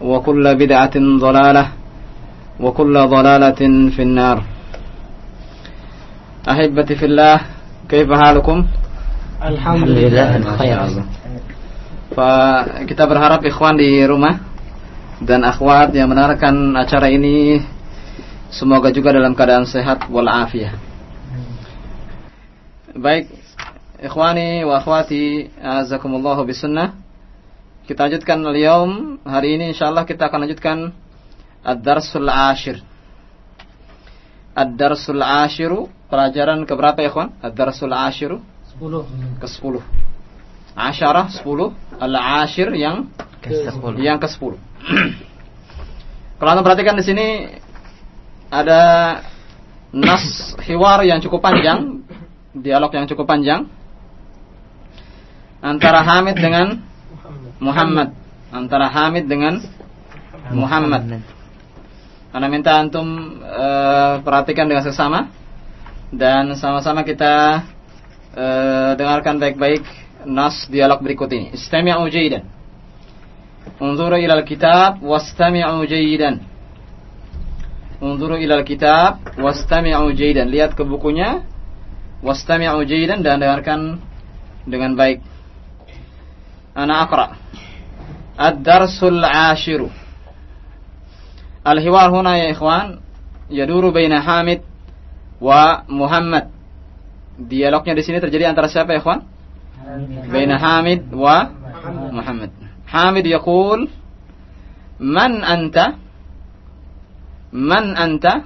وكل بدعة ضلالة وكل ضلالة في النار أحبتي في الله كيف حالكم Alhamdulillah khair. Pak, kita berharap ikhwan di rumah dan akhwat yang menarikan acara ini semoga juga dalam keadaan sehat walafiat. Baik, ikhwani wa akhwati, azakumullahu bisunnah. Kita lanjutkan al hari ini insyaallah kita akan lanjutkan ad-darsul ashir. Ad-darsul ashiru, pelajaran keberapa ya ikhwan? Ad-darsul ashiru? 10 ke 10 Asyarah 10 Al-Ashir yang Ke-10. yang ke 10 Kalau anda perhatikan di sini ada nas hiwar yang cukup panjang, dialog yang cukup panjang antara Hamid dengan Muhammad, antara Hamid dengan Muhammad. Anda minta antum eh, perhatikan dengan sesama dan sama-sama kita eh, dengarkan baik-baik nas dialog berikut ini. Istami'u jayyidan. Unzuru ila al-kitab wastami'u jayyidan. Unzuru ila al-kitab wastami'u jayyidan. Lihat ke bukunya wastami'u jayyidan dan dengarkan dengan baik. Ana aqra. Ad-darsul 'ashiru. Al-hiwar huna ya ikhwan yaduru baina Hamid wa Muhammad. Dialognya di sini terjadi antara siapa ya ikhwan? Baina Hamid wa Muhammad. Hamid yaqul Man anta? Man anta?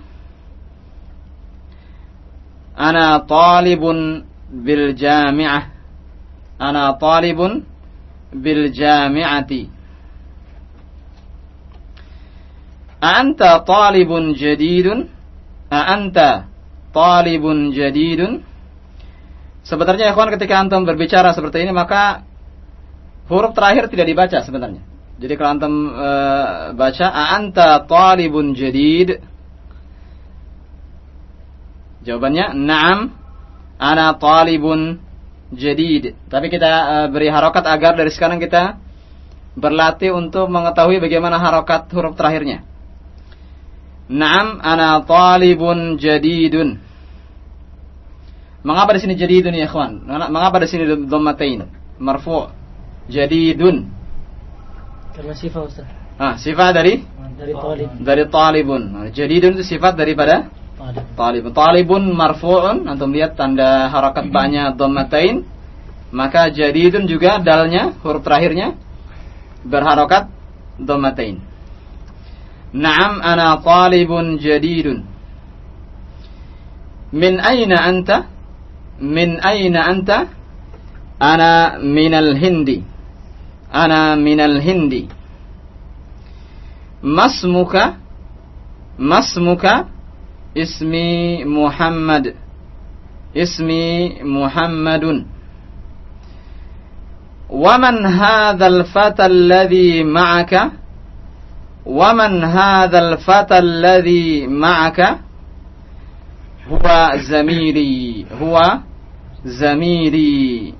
Ana talibun bil jami'ah. Bil jami'ati. A'anta talibun jadidun? A'anta talibun jadidun? Sebenarnya ikhwan ketika antum berbicara seperti ini maka huruf terakhir tidak dibaca sebenarnya. Jadi kalau antum e, baca anta talibun jadid Jawabannya na'am ana talibun jadid. Tapi kita e, beri harokat agar dari sekarang kita berlatih untuk mengetahui bagaimana harokat huruf terakhirnya. Na'am ana talibun jadidun. Mengapa di sini jadidun ya ikhwan? Mengapa di sini dhammatain? Marfu' jadidun. Karena sifat Ustaz. Ah, sifat dari Dari talib. dari talibun. Jadidun itu sifat daripada Talib. talibun. Talibun marfu'un, antum lihat tanda harakat ba-nya dhammatain. Maka jadidun juga dalnya huruf terakhirnya berharokat dhammatain. Naam ana talibun jadidun. Min aina anta? Min aina anta? Ana minal hindi. Ana minal hindi. Masmuka? Masmuka? اسمي محمد. اسمي محمد. ومن هذا الفتى الذي معك؟ ومن هذا الفتى الذي معك؟ هو زميلي. هو زميلي.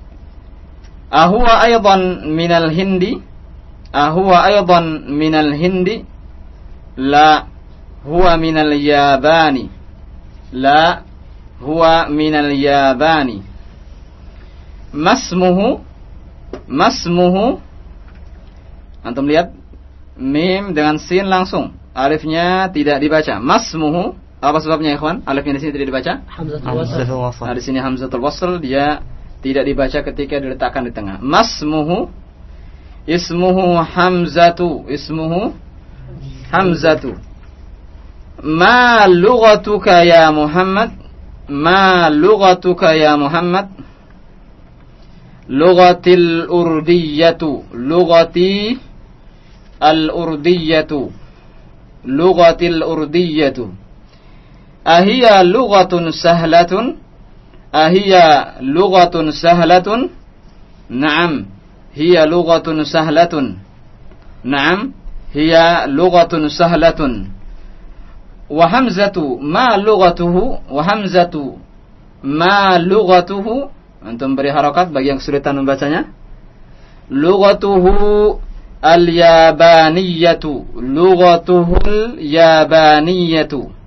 أهو أيضا من الهند؟ أهو أيضا من الهند؟ لا. Huwa minal yabani la huwa minal yabani masmuhu masmuhu antum lihat mim dengan sin langsung alifnya tidak dibaca masmuhu apa sebabnya ikhwan alifnya di sini tidak dibaca Hamzatul wasl. Hamzatul wasl. Nah, di sini hamzatul wasl dia tidak dibaca ketika diletakkan di tengah. Masmuhu ismuhu hamzatu ismuhu hamzatu. Ma lughatuka ya Muhammad? Ma lughatuka ya Muhammad? Lughatil urdiyatu. Lughati al-urdiyatu. Lughatil urdiyatu. Ahiya lughatun sahlatun? Ahiya lughatun sahlatun? Naam, hiya lughatun sahlatun. Naam, hiya lughatun sahlatun wa hamzatu ma lughatuhu wa hamzatu ma lughatuhu. Antum beri harokat bagi yang kesulitan membacanya. Lughatuhu al yabaniyatu. Lugatuhul yabaniyatu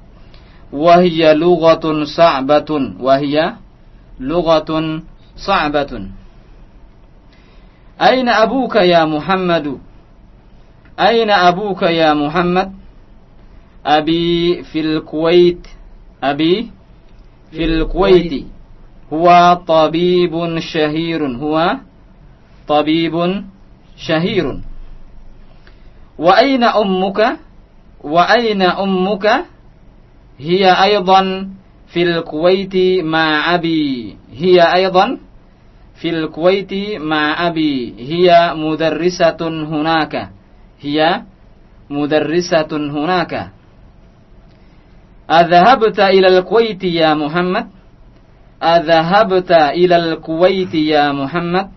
wahia lugatun sa'batun wahia lugatun sa'batun. Aina abuka ya muhammadu? Aina abuka ya muhammad? أبي في الكويت أبي في الكويت. هو طبيب شهير هو طبيب شهير. وأين أمك؟ وأين أمك؟ هي أيضا في الكويت مع أبي. هي أيضا في الكويت مع أبي. هي مدرسة هناك. هي مدرسة هناك. أذهبت إلى الكويت يا محمد؟ أذهبت إلى الكويت يا محمد؟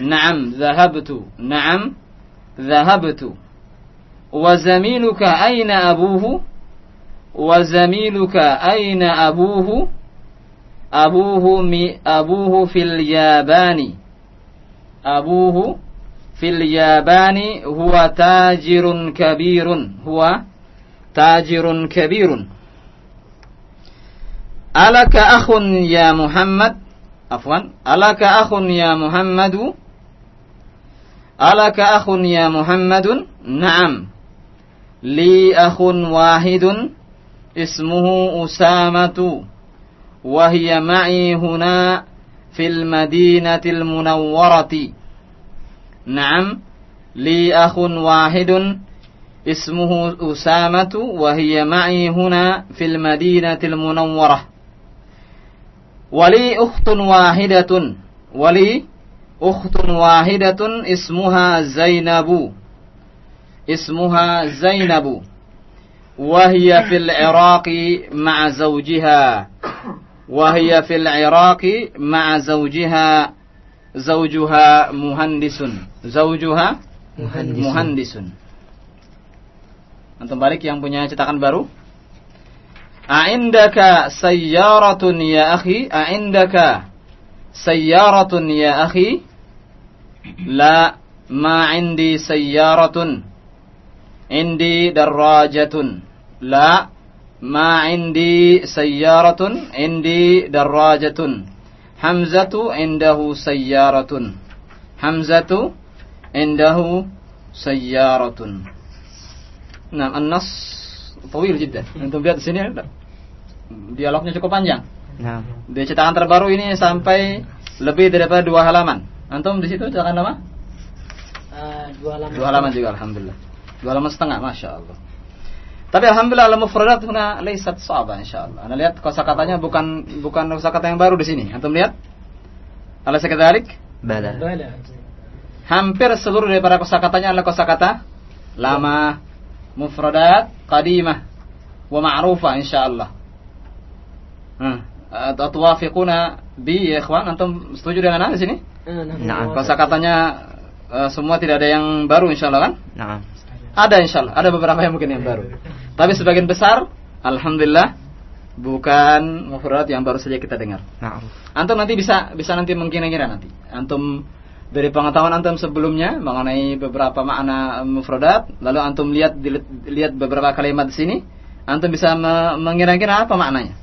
نعم ذهبت. نعم ذهبت. وزميلك أين أبوه؟ وزميلك أين أبوه؟ أبوه مي أبوه في اليابان. أبوه في اليابان هو تاجر كبير. هو تاجر كبير. ألك أخ يا محمد؟ عفوا ألك أخ يا محمد؟ ألك أخ يا محمد؟ نعم. لي أخ واحد اسمه أسامة وهي معي هنا في المدينة المنورة. نعم لي أخ واحد اسمه أسامة وهي معي هنا في المدينة المنورة. ولي أخت واحدة ولي أخت واحدة اسمها زينب. اسمها زينب. وهي في العراق مع زوجها. وهي في العراق مع زوجها. زوجها مهندس. زوجها مهندس. مهندس. Antum balik yang punya cetakan baru. A'indaka sayyaratun ya akhi A'indaka sayyaratun ya akhi. La ma indi sayyaratun. Indi darrajatun. La ma indi sayyaratun. Indi darrajatun. Hamzatu indahu sayyaratun. Hamzatu indahu sayyaratun Nah, an-nas tawil jiddan. Antum lihat di sini dialognya cukup panjang. Nah. Di cetakan terbaru ini sampai lebih daripada dua halaman. Antum di situ cetakan apa? Ah, dua halaman. Dua halaman juga alhamdulillah. Dua halaman setengah, masya Allah. Tapi alhamdulillah al-mufradat huna laysat sa'ba insyaallah. Anda lihat kosakatanya bukan bukan kosakata yang baru di sini. Antum lihat? Alaysa kadzalik? Bala. Bala. Hampir seluruh daripada kosakatanya adalah kosakata lama, mufradat, qadimah, wa ma'rufah insyaallah. Hmm. Atwafiquna bi ya ikhwan antum setuju dengan ana di sini? Ah, nah, Nah, nah, Kosakatanya eh, semua tidak ada yang baru insyaallah kan? Nah. Ada insyaallah, ada beberapa yang mungkin yang baru. Tapi sebagian besar alhamdulillah bukan mufradat yang baru saja kita dengar. Na'am. Antum nanti bisa bisa nanti mengkira-kira nanti. Antum dari pengetahuan antum sebelumnya mengenai beberapa makna mufradat, lalu antum lihat lihat beberapa kalimat di sini, antum bisa me- mengira-kira apa maknanya.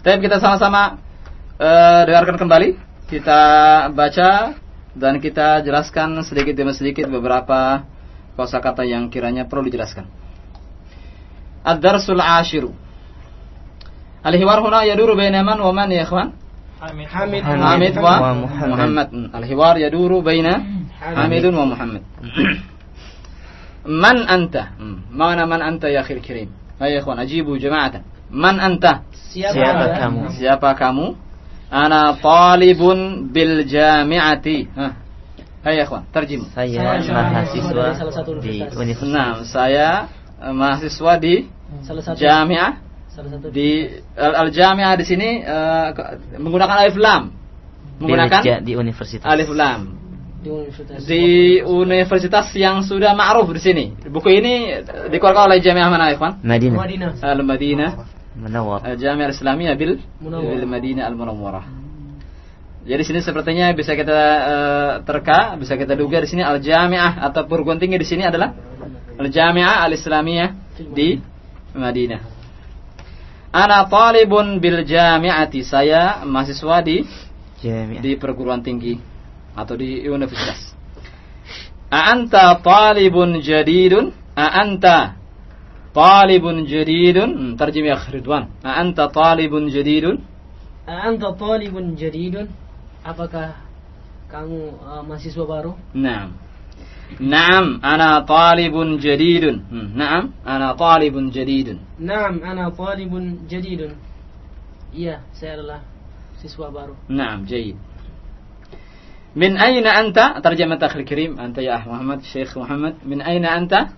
Tapi kita sama-sama eh, dengarkan kembali, kita baca dan kita jelaskan sedikit demi sedikit beberapa kosakata yang kiranya perlu dijelaskan. Ad-darsul ashiru. Al-hiwar huna yaduru baina man wa man ya ikhwan? Hamid. Hamid. حامد ومحمد. ومحمد الحوار يدور بين حامد ومحمد من أنت معنى من أنت يا أخي الكريم هيا يا إخوان أجيبوا جماعة من أنت Siapa, Siapa Anda? kamu? siapa kamu أنا طالب بالجامعة ها هيا يا إخوان ترجموا Saya Saya mahasiswa dari salah satu di universitas. universitas. نعم saya eh, mahasiswa di Salah satu jamiah salah satu di al, al jamiah di sini ke- menggunakan alif lam menggunakan Bilja di universitas. alif lam di universitas. di universitas yang sudah ma'ruf di sini. Buku ini dikeluarkan oleh Jamiah mana, ikhwan? Madinah. Madinah. Al-Madinah, Munawwar. Jamiah Islamiyah bil Munawwarah. bil Madinah Al-Munawwarah. Jadi sini sepertinya bisa kita eh, terka, bisa kita duga di sini Al-Jamiah atau perguruan tinggi di sini adalah Al-Jamiah Al-Islamiyah di Madinah. Ana talibun bil jami'ati. Saya mahasiswa di Jami'ah. di perguruan tinggi atau di universitas. A'anta talibun jadidun? A'anta talibun jadidun? Hmm, Terjem ya Ridwan. A'anta talibun jadidun? Anta talibun jadidun? Apakah kamu uh, mahasiswa baru? Naam. Naam, ana talibun jadidun. Hmm, naam, ana talibun jadidun. Naam, ana talibun jadidun. Iya, saya adalah siswa baru. Naam, jayid. Min aina anta? Terjemah takhir kirim. Anta ya Muhammad, Syekh Muhammad. Min aina anta?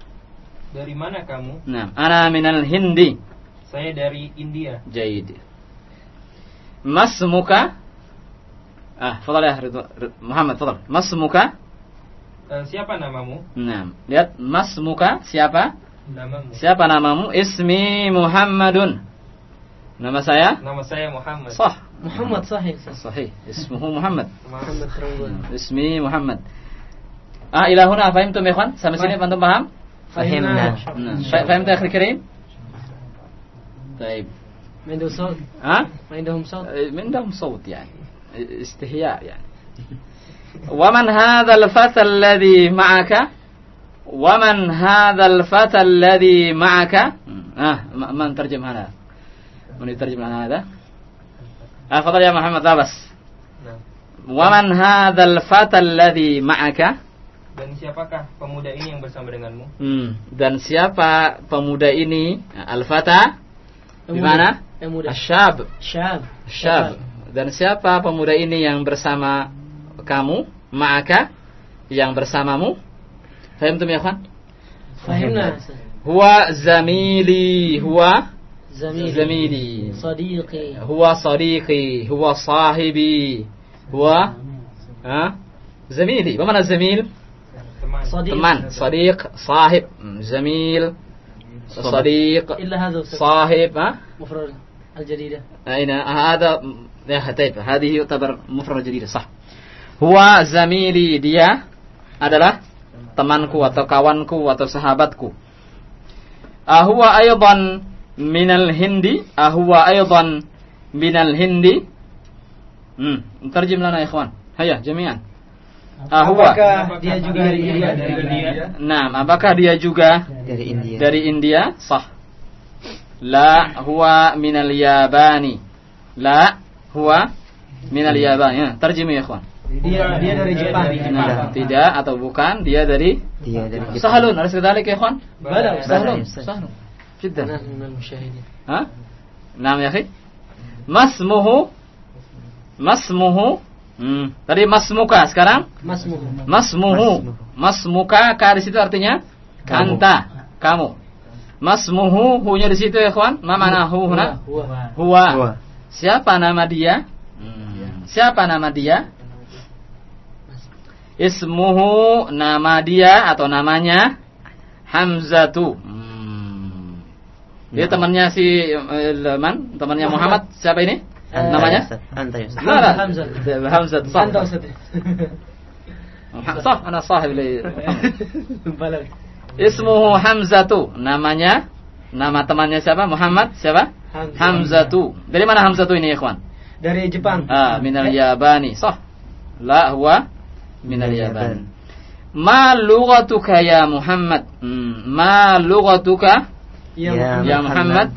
Dari mana kamu? Naam, ana minal Hindi. Saya dari India. Jayid. Mas muka? Ah, fadal ya Muhammad, fadal. Mas muka? ما اسمك Eh, siapa namamu? نعم lihat ما اسمك siapa Namamu. siapa namamu ismi Muhammadun nama saya Nama saya Muhammad. صح Muhammad sahih. صحيح اسمه محمد Muhammad Teranggun. اسمي محمد ah إلى هنا فهمتم يا إخوان sampai sini antum paham Fahimna. نعم. ف- فهمت يا أخي الكريم طيب ما عنده صوت ها ما عندهم صوت من دهم صوت يعني استحياء يعني Waman hadzal fata alladhi ma'aka? Waman hadzal fata alladhi ma'aka? Ah, man terjemah hada? Man terjemah hada? Ah, fadal ya Muhammad Abbas. Nah. Waman hadzal fata alladhi ma'aka? Dan siapakah pemuda ini yang bersama denganmu? Hmm, dan siapa pemuda ini? Al-Fata di mana? A'shab. Syab. Syab. Dan siapa pemuda ini yang bersama kamu? Ma'aka yang bersamamu? Fahimtum ya kawan? Fahimna. Huwa zamili, huwa Zamili. zamili. Sadiqi. Huwa sadiqi, huwa sahibi. Huwa ha? Zamili. Apa mana zamil? Teman. Sadiq. Teman, sadiq, sahib, Hmm, zamil, sadiq, إلا هذا أستاذ. sahib, ha? مفرد الجديدة أين هذا يا طيب هذه يعتبر مفرد جديد صح Huwa zamili dia adalah temanku atau kawanku atau sahabatku. Ahuwa aydan minal hindi, ahuwa aydan minal hindi. Hmm, terjem lana ikhwan. Hayya jami'an. Ahuwa. Apakah dia juga dari India? Dari India? Nah, apakah dia juga dari India? Dari India? Sah. La huwa minal yabani. La huwa minal yabani. Ya, terjem ya ikhwan. Dia, dia dari Jepang. Tidak atau bukan, dia dari dia dari Jepang. Sahalun, harus kedalik ya, Khon? Badal, sahalun, sahalun. Jiddan. Hah? Nama ya, akhi. Masmuhu. Masmuhu. Hmm. Tadi masmuka sekarang? Masmuhu. Masmuhu. Masmuka ka di situ artinya? Kamu. Kamu. Masmuhu Hunya di situ ya kawan nama mana hu huna? Siapa nama dia. Hmm. Iya. Siapa nama dia? Ismuhu nama dia atau namanya Hamzatu. Hmm. Dia temannya si eh, Leman, temannya Muhammad. Muhammad. Siapa ini? Anta namanya? Anta Yusuf. Nah, Hamzah. Hamzah. Anta Yusuf. Sah, ana. Ismuhu Hamzatu. Namanya nama temannya siapa? Muhammad siapa? Hamzatu. Dari mana Hamzatu ini, ya ikhwan? Dari Jepang. Ah, minal eh. Yabani. Sah. La huwa minal Yaban. Ma lughatuka ya Muhammad? Hmm. Ma lughatuka Ya, Ya, ya Muhammad?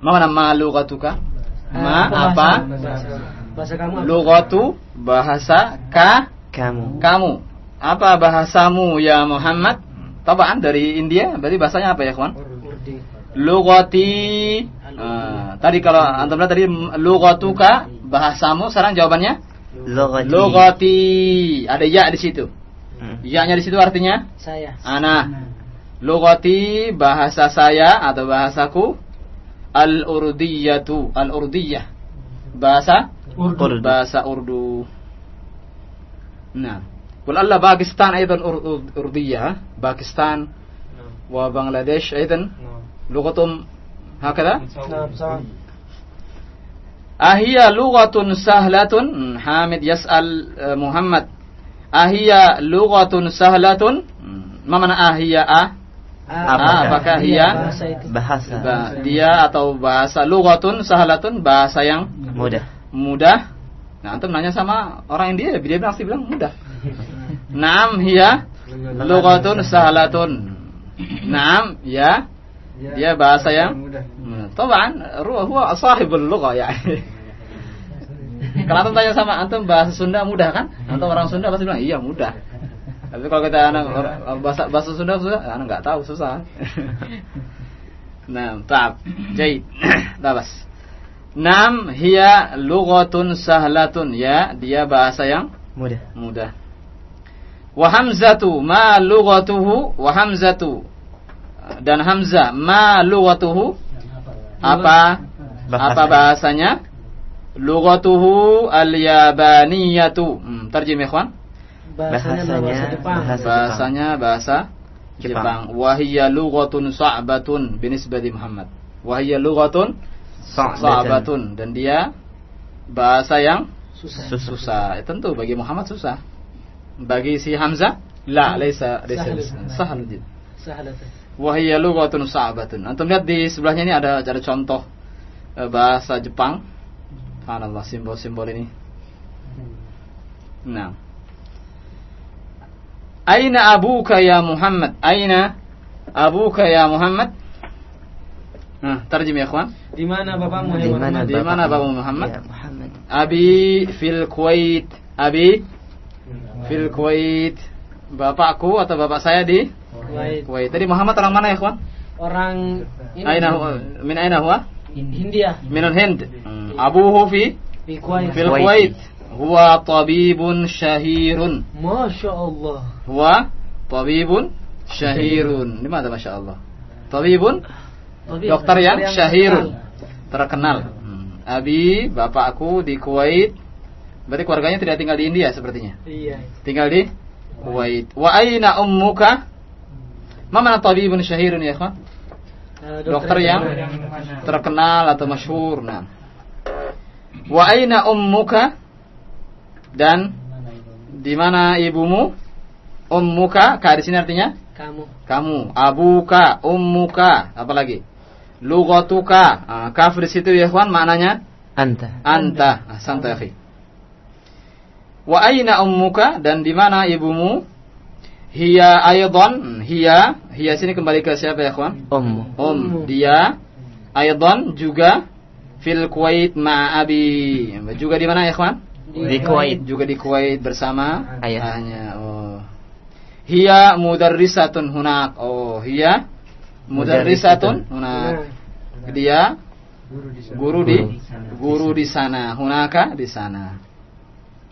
Ma mana ma lughatuka? Ma bahasa- apa? Bahasa, bahasa kamu apa? Lughatu bahasa ka Kamu. kamu. Apa bahasamu ya Muhammad? Tabaan dari India, berarti bahasanya apa ya, kawan? Urdi. Lugati. Ah, tadi kalau antum tadi lugatuka bahasamu, sekarang jawabannya Lugati. lugati. Ada ya di situ. Hmm. Ya-nya di situ artinya Saya. ana. Lugati bahasa saya atau bahasaku al-urdiyatu, al-urdiyah. Bahasa Urdu. bahasa Urdu. Nah, ولعل باكستان أيضا أر- أردية باكستان نعم وبنغلاديش أيضا نعم لغتهم هكذا Ahia lughatun sahlatun hmm, Hamid yas'al uh, Muhammad. Ahia lughatun sahlatun. Hmm, mana ahia ah? Ah, apakah hiya bahasa, bahasa. Dia atau bahasa lughatun sahlatun bahasa yang mudah. mudah. Nah antum nanya sama orang India dia pasti bilang mudah. Naam hiya lughatun sahlatun. Naam ya ya, dia bahasa yang hmm. toban ruh huwa sahibul lugha ya. kalau tanya sama antum bahasa Sunda mudah kan? Antum orang Sunda pasti bilang iya mudah. Tapi kalau kita anak bahasa bahasa Sunda susah, anak nggak tahu susah. nah, tab. Jadi, tabas. Nam hiya lughatun sahlatun ya, dia bahasa yang mudah. Mudah. Wa hamzatu ma lughatuhu wa hamzatu dan hamzah ma lughatuhu? Apa? Bahasa. apa bahasanya. lughatuhu al-yabaniyatu. Hmm, terjem ikhwan. Bahasanya bahasa Bahasanya Jepang. bahasa- bahasanya bahasa Jepang. Wahiyya lughatun sa'batun binisbati Muhammad. Wahiyya lughatun sa'batun. dan dia bahasa yang Susah. Susah. susah. Eh, tentu bagi Muhammad susah. Bagi si Hamzah la laisa laisa Sahal. sahal. Jid Sahalatan. wahiyya lughatun sa'batun antum lihat di sebelahnya ini ada ada contoh eh, bahasa Jepang subhanallah simbol-simbol ini nah Aina abuka ya Muhammad? Aina abuka ya Muhammad? Nah, terjem ya, ikhwan. Di mana bapakmu? Di ya mana Muhammad? Di mana Bapak Muhammad? Ya, Muhammad. Abi fil Kuwait. Abi fil Kuwait. Bapakku atau bapak saya di Kuwait. Kuwait. Tadi Muhammad orang mana ya, ikhwan? Orang ini Aina huwa? Min aina huwa? India. Min al-Hind. Hmm. Abuhu fi Di Kuwait. fil Kuwait. Huwa tabibun syahirun. Masya Allah. Huwa tabibun syahirun. Di mana Masya Allah? Tabibun Tapi dokter yang syahirun terkenal. terkenal. Hmm. Abi, bapakku di Kuwait. Berarti keluarganya tidak tinggal di India sepertinya. Iya. Tinggal di Kuwait. Wa aina ummuka? Ma mana tabibun syahirun ya? Eh, Dokter yang terkenal atau masyhur. Nah. Wa aina ummuka? Dan di mana ibumu? Ummuka, ka di sini artinya kamu. kamu, abuka, ummuka, apa lagi? Lughatuka. Ah, kaf di situ ya, ikhwan, maknanya Anta. anta. Ahsanta akhi. Wa aina ummuka dan di mana ibumu? Hiya aydan, Hmm, hiya, hiya sini kembali ke siapa ya? Ummu. Um, Ummu. dia aydan juga fil Kuwait ma abi. Juga di mana ya, ikhwan? Di Kuwait. Juga di Kuwait bersama Ayah. ayahnya. Oh. Hiya mudarrisatun hunak. Oh, hiya mudarrisatun hunak. Dia guru di guru di sana. Hunaka di sana.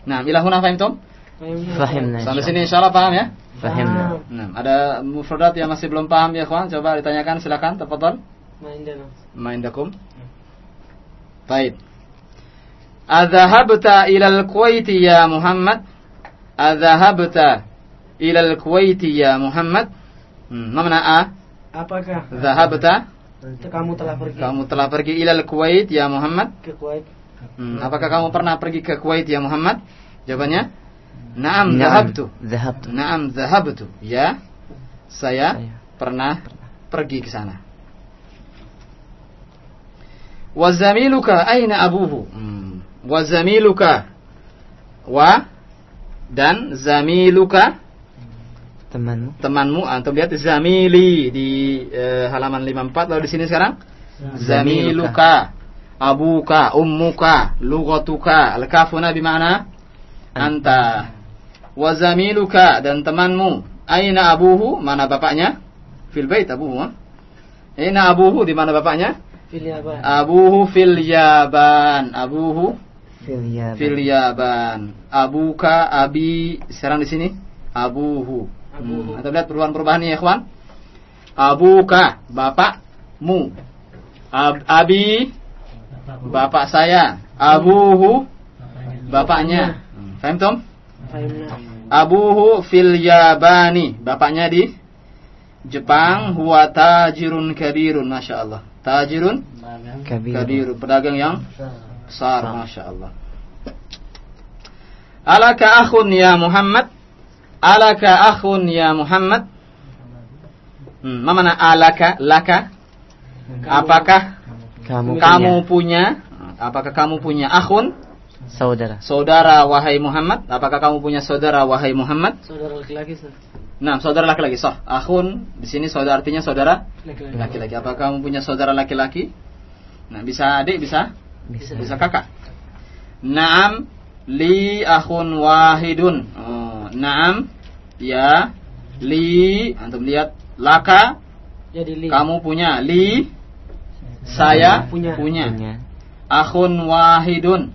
Nah, ila huna fahimtum? Fahimna. Sampai sini insyaallah paham ya? Fahimna. Nah, ada mufradat yang masih belum paham ya, kawan? Coba ditanyakan silakan, tafadhol. Ma'indakum. Baik. Adhahabta ila al-Kuwait ya Muhammad? Adhahabta ila al-Kuwait ya Muhammad? Hmm, mana A? Apakah? Zahabta? Kamu telah pergi. Kamu telah pergi ila al-Kuwait ya Muhammad? Ke Kuwait. Hmm, apakah kamu pernah pergi ke Kuwait ya Muhammad? Jawabannya? Naam, Naam. zahabtu. Zahabtu. Naam, zahabtu. Ya. Saya Saya. pernah pergi ke sana. Wa zamiluka aina abuhu? Hmm. Wa zamiluka wa dan zamiluka Temanmu. temanmu antum lihat zamili di eh, halaman 54 lalu di sini sekarang zamiluka abuka ummuka lughatuka al-kafuna bimana anta wa zamiluka dan temanmu. Aina abuhu mana bapaknya? Fil bait abuhu aina abuhu di mana bapaknya? Fil Yaban. abuhu fil yaban. Abuhu Filial. fil yaban. Abuka abi sekarang di sini. Abuhu. Abuhu. hmm. Anda lihat perubahan-perubahan ini ya kawan abuka bapakmu. Ab- abi bapak saya. Abuhu bapaknya. Faham Tom? Abuhu fil yabani. Bapaknya di Jepang. Huwa tajirun kabirun. Masya Allah tajirun Kabir. kabirun. Pedagang yang besar. Masya Allah Alaka akhun ya Muhammad? Alaka akhun ya Muhammad? Hmm, Ma mana alaka? Laka? Apakah Kamu, kamu punya. punya? Apakah kamu punya akhun saudara. Saudara wahai Muhammad Apakah kamu punya saudara wahai Muhammad Saudara laki-laki, Ustaz. Nah saudara laki-laki sah Akhun di sini saudara artinya saudara Laki-laki. laki-laki Apakah kamu punya saudara laki-laki Nah bisa adik bisa Bisa. bisa kakak. Naam li akhun wahidun. Oh, naam ya li antum lihat laka Jadi li. kamu punya li saya Punya. punya. Punya Akhun wahidun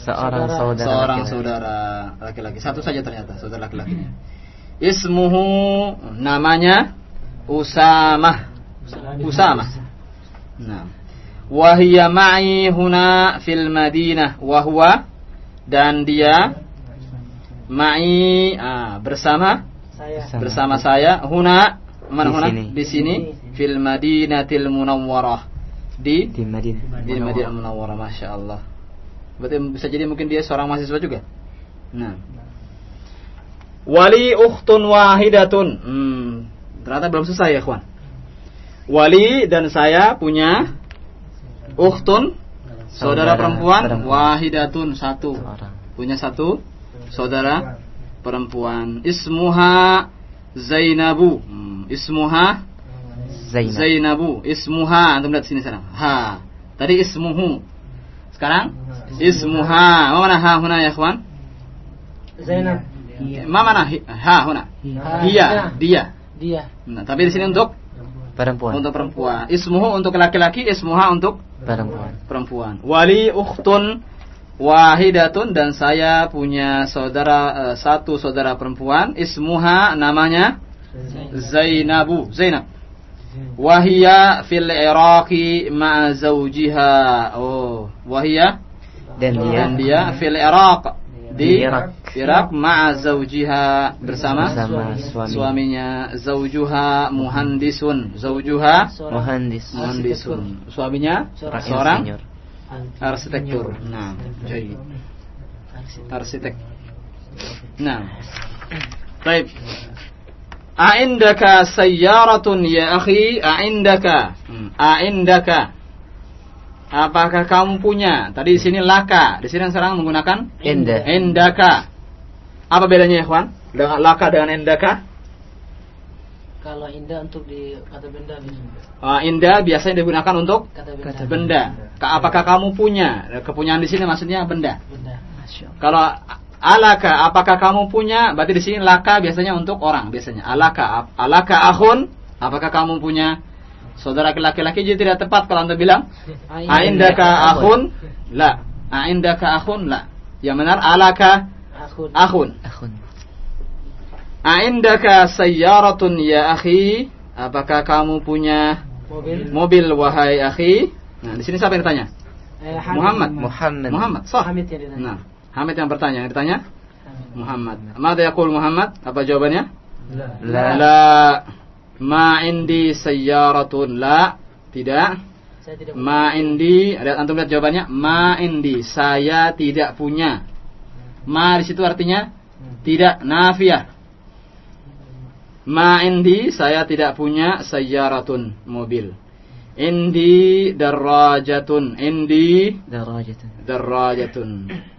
seorang Saudara. saudara. seorang laki-laki. saudara laki-laki satu saja ternyata saudara laki-laki. Ismuhu namanya Usamah. Usamah. Nah. Wahia ma'i huna fil Madinah wahwa dan dia ma'i ah, bersama Saya. Sama. bersama saya huna mana Di huna sini. di sini fil Madinatil Munawwarah di Di Madinah. di Madinah Munawwarah Masya Allah berarti bisa jadi mungkin dia seorang mahasiswa juga? Nah. Wali ukhtun wahidatun. Hmm, ternyata belum selesai ya kawan wali dan saya punya ukhtun saudara, Saudara perempuan, perempuan. wahidatun satu. Seorang. punya satu saudara perempuan. Ismuha Zainabu. Hmm, ismuha Zainab. Zainabu. Ismuha antum lihat sini sekarang. Ha. Tadi ismuhu sekarang? Ismuha. Ma mana ha huna ya ikhwan? Zainab. ma mana? Ha huna. Ha, dia. Dia. Dia. nah tapi di sini untuk Perempuan. untuk perempuan. Ismuhu untuk laki-laki ismuha untuk Perempuan. perempuan. Wali ukhtun wahidatun dan saya punya saudara eh, satu saudara perempuan. Ismuha namanya Zainabu. Zainab wahia fil Iraqi ma'a zawjiha. Oh wahia Dan dia. dan dia fil Iraq. Di Irak. Irak ma'a zawjiha. Bersama, Bersama suami. suaminya. Zawjuha muhandisun. Zawjuha? Seorang Muhandis. muhandisun. Suaminya? Seorang arsitektur. Nah jadi arsitek. Nah. Baik A'indaka sayyaratun ya akhi? A'indaka. Hmm, A'indaka. Apakah kamu punya? Tadi di sini laka. Di sini sekarang menggunakan Indah. Indaka. Apa bedanya ya kawan Dengan laka dengan indaka? Kalau indah untuk di kata benda bisa. Ah, Indah biasanya digunakan untuk Kata benda. Kata benda. Ka- Apakah kamu punya? Kepunyaan di sini maksudnya benda? Benda. Kalau alaka, apakah kamu punya? Berarti di sini laka biasanya untuk orang biasanya. Alaka, alaka akhun, apakah kamu punya saudara laki-laki? Jadi tidak tepat kalau anda bilang aindaka akhun, la. Aindaka akhun, la. Yang benar alaka Akhun. akhun. Akhun. Aindaka sayyaratun ya akhi? Apakah kamu punya Mobil. mobil wahai akhi? Nah, di sini siapa yang ditanya? Eh. Muhammad. Muhammad. Muhammad, sah. Hamid yang ditanya. Nah, Hamid yang bertanya, yang ditanya. Muhammad. Mada yaqul Muhammad? Apa jawabannya? La. La ma indi sayyaratun la Tidak. Saya tidak Ma indi, ada antum lihat jawabannya? Ma indi, saya tidak punya. Ma di situ artinya tidak nafiyah. Ma indi, saya tidak punya sayyaratun, mobil. Indi darajatun, indi Darajatun. darajatun.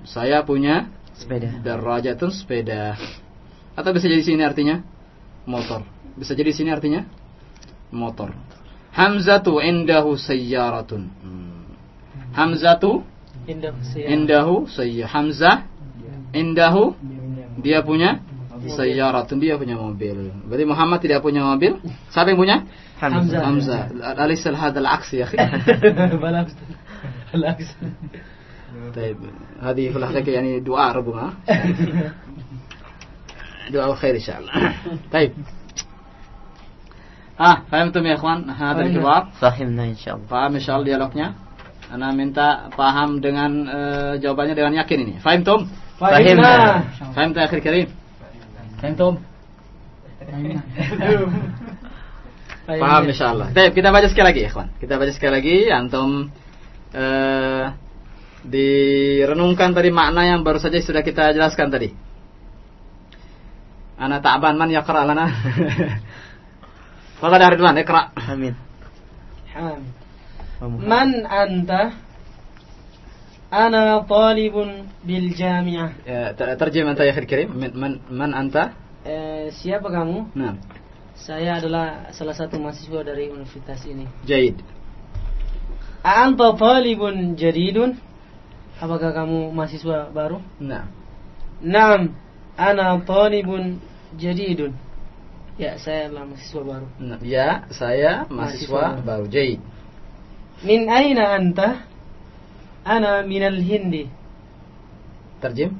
Saya punya Sepeda. darajatun sepeda. Atau bisa jadi sini artinya motor. Bisa jadi sini artinya motor. Hamzatu indahu sayyaratun. Hmm. Hamzatu indahu sayya Hamzah indahu dia punya sayyaratun dia punya mobil. Berarti Muhammad tidak punya mobil. Siapa yang punya? Hamzah. Hamzah. Alaysa hadha al-aks ya akhi? Balak. Balak. طيب هذه في الحقيقة يعني دعاء ربما دعاء الخير إن شاء الله طيب Ah, فهمتم يا إخوان هذا الجواب Fahimna insyaallah. paham insyaallah dialognya Ana minta paham dengan eh, jawabannya dengan yakin ini فهمتم Fahimna. فهمت يا أخي Antum? Paham insyaallah. Baik, kita baca sekali lagi ikhwan. Kita baca sekali lagi antum eh direnungkan tadi makna yang baru saja sudah kita jelaskan tadi. Ana ta'ban man yaqra lana. Fadhal Ridwan, ikra. Amin. Man anta من أنت أنا طالب بالجامعة Ya, ter- terjem anta ya akhir kirim. Man, man, man anta? Eh, Siapa kamu? Nah, Saya adalah salah satu mahasiswa dari universitas ini jaid. Anta talibun jadidun? Apakah kamu mahasiswa baru? Nah, Naam, ana talibun jadidun. Ya, saya adalah mahasiswa baru. nah, ya, saya mahasiswa Mahasiswa. baru jaid. Min aina anta? Ana minal Hindi. Terjem?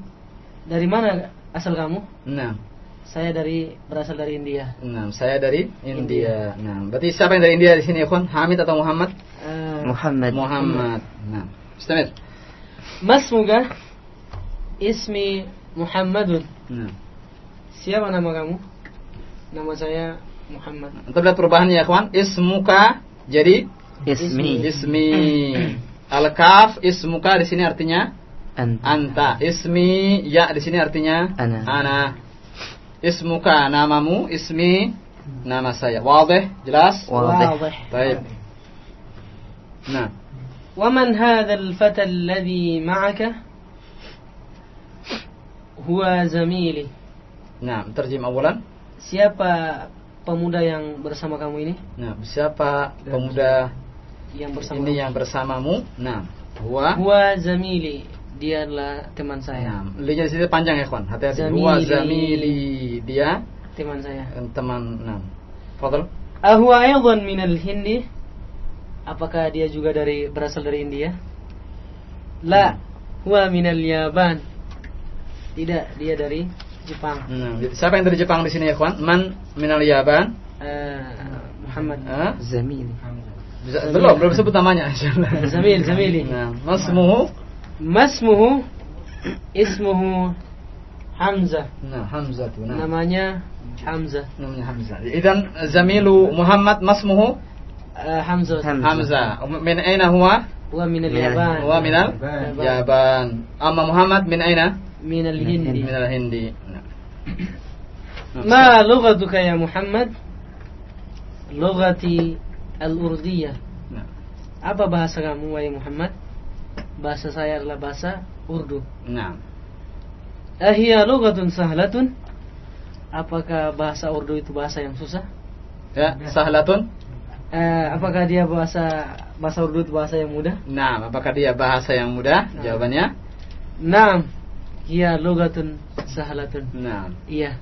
Dari mana asal kamu? Nah, Saya dari berasal dari India. nah, saya dari India. Nah, berarti siapa yang dari India di sini, ikhwan? Hamid atau Muhammad? Eh, Muhammad. Muhammad. Nah, istamir. Masmuka Ismi Muhammadun Nah, Siapa nama kamu? Nama saya Muhammad Anda lihat perubahannya ya, ikhwan. Ismuka jadi Ismi. ismi. Al-kaf ismuka di sini artinya Anta. anta. Ismi ya di sini artinya Ana. ana. Ismuka namamu, ismi nama saya. Wadih, jelas? Wadih. Baik. Nah, ومن هذا الفتى الذي معك هو زميلي nah, terjem awalan. Siapa pemuda yang bersama kamu ini? Nah, siapa pemuda yang bersama ini yang bersamamu? Nah, huwa Huwa zamili Dia adalah teman saya Nah, linya di sini panjang ya, kawan. Hati-hati. Zamili. Huwa zamili. Dia Teman saya teman. Nah, Fadal. Ahuwa aydan minal Hindi Apakah dia juga dari berasal dari India? La Huwa minal Yaban Tidak, dia dari Jepang Nah, siapa yang dari Jepang di sini ya, kawan? Man minal Yaban? Eh, Muhammad Hah? Zamili Bisa- belum, belum sebut namanya. Zamil, zamili Nah, masmuhu. Masmuhu Ismuhu Hamzah Nah, Hamzah tuh. Nah, Namanya Hamzah namanya Hamzah. Idan zamilu Muhammad masmuhu Eh, Hamzah Hamzah. Hamzah. Min aina huwa? Huwa minal Minal- Yaban Huwa minal Yaban. Amma Muhammad min aina? Minal Hindi Minal Hindi. Nah. Nah, ما لغتك يا محمد لغتي Al-Urdiyah. Nah. Apa bahasa kamu wahai Muhammad? Bahasa saya adalah bahasa Urdu. Ya. Nah. Ahia lughatun sahlatun? Apakah bahasa Urdu itu bahasa yang susah? Ya, sahlatun. Eh, apakah dia bahasa bahasa Urdu itu bahasa yang mudah? Nah, apakah dia bahasa yang mudah? Nah. Jawabannya? Nah, iya logatun sahlatun. Nah. Iya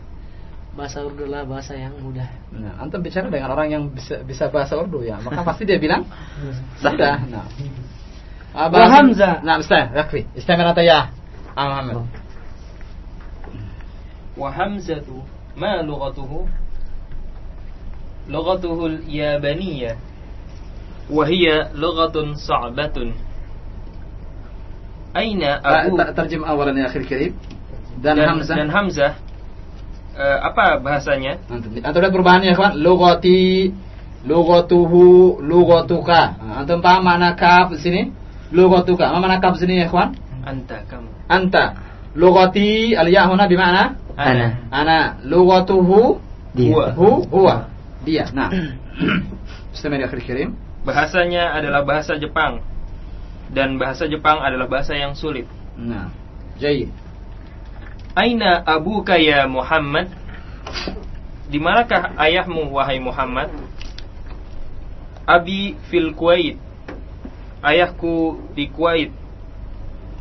Bahasa Urdu adalah bahasa yang mudah. Nah, antum bicara dengan orang yang bisa bisa bahasa Urdu ya, maka pasti dia bilang sudah. Nah. Ah, Wa Hamzah. Nah, Ustaz, yakfi. Istamir anta ya. Ah, Muhammad. وحمزة ما لغته لغته اليابانية وهي لغة صعبة أين Ah, أبوك ta- Terjem awalan ya akhir kirim. Dan, Hamzah. dan Hamzah eh, apa bahasanya Antum, lihat perubahannya, kawan. Lughati Lughatuhu, lughatuka. Nah, antum paham makna kaf di sini? Lughatuka. Apa makna kaf di sini ya, ikhwan? Anta kamu. Anta. Lughati al-ya huna bima'na Ana. ana. Lughatuhu Dia. Huwa. hu huwa. Dia. Nah. Bismillah akhir kirim. Bahasanya adalah bahasa Jepang. Dan bahasa Jepang adalah bahasa yang sulit. Nah. Jayyid. Aina abuka ya Muhammad? Di manakah ayahmu wahai Muhammad? Abi fil Kuwait. Ayahku di Kuwait.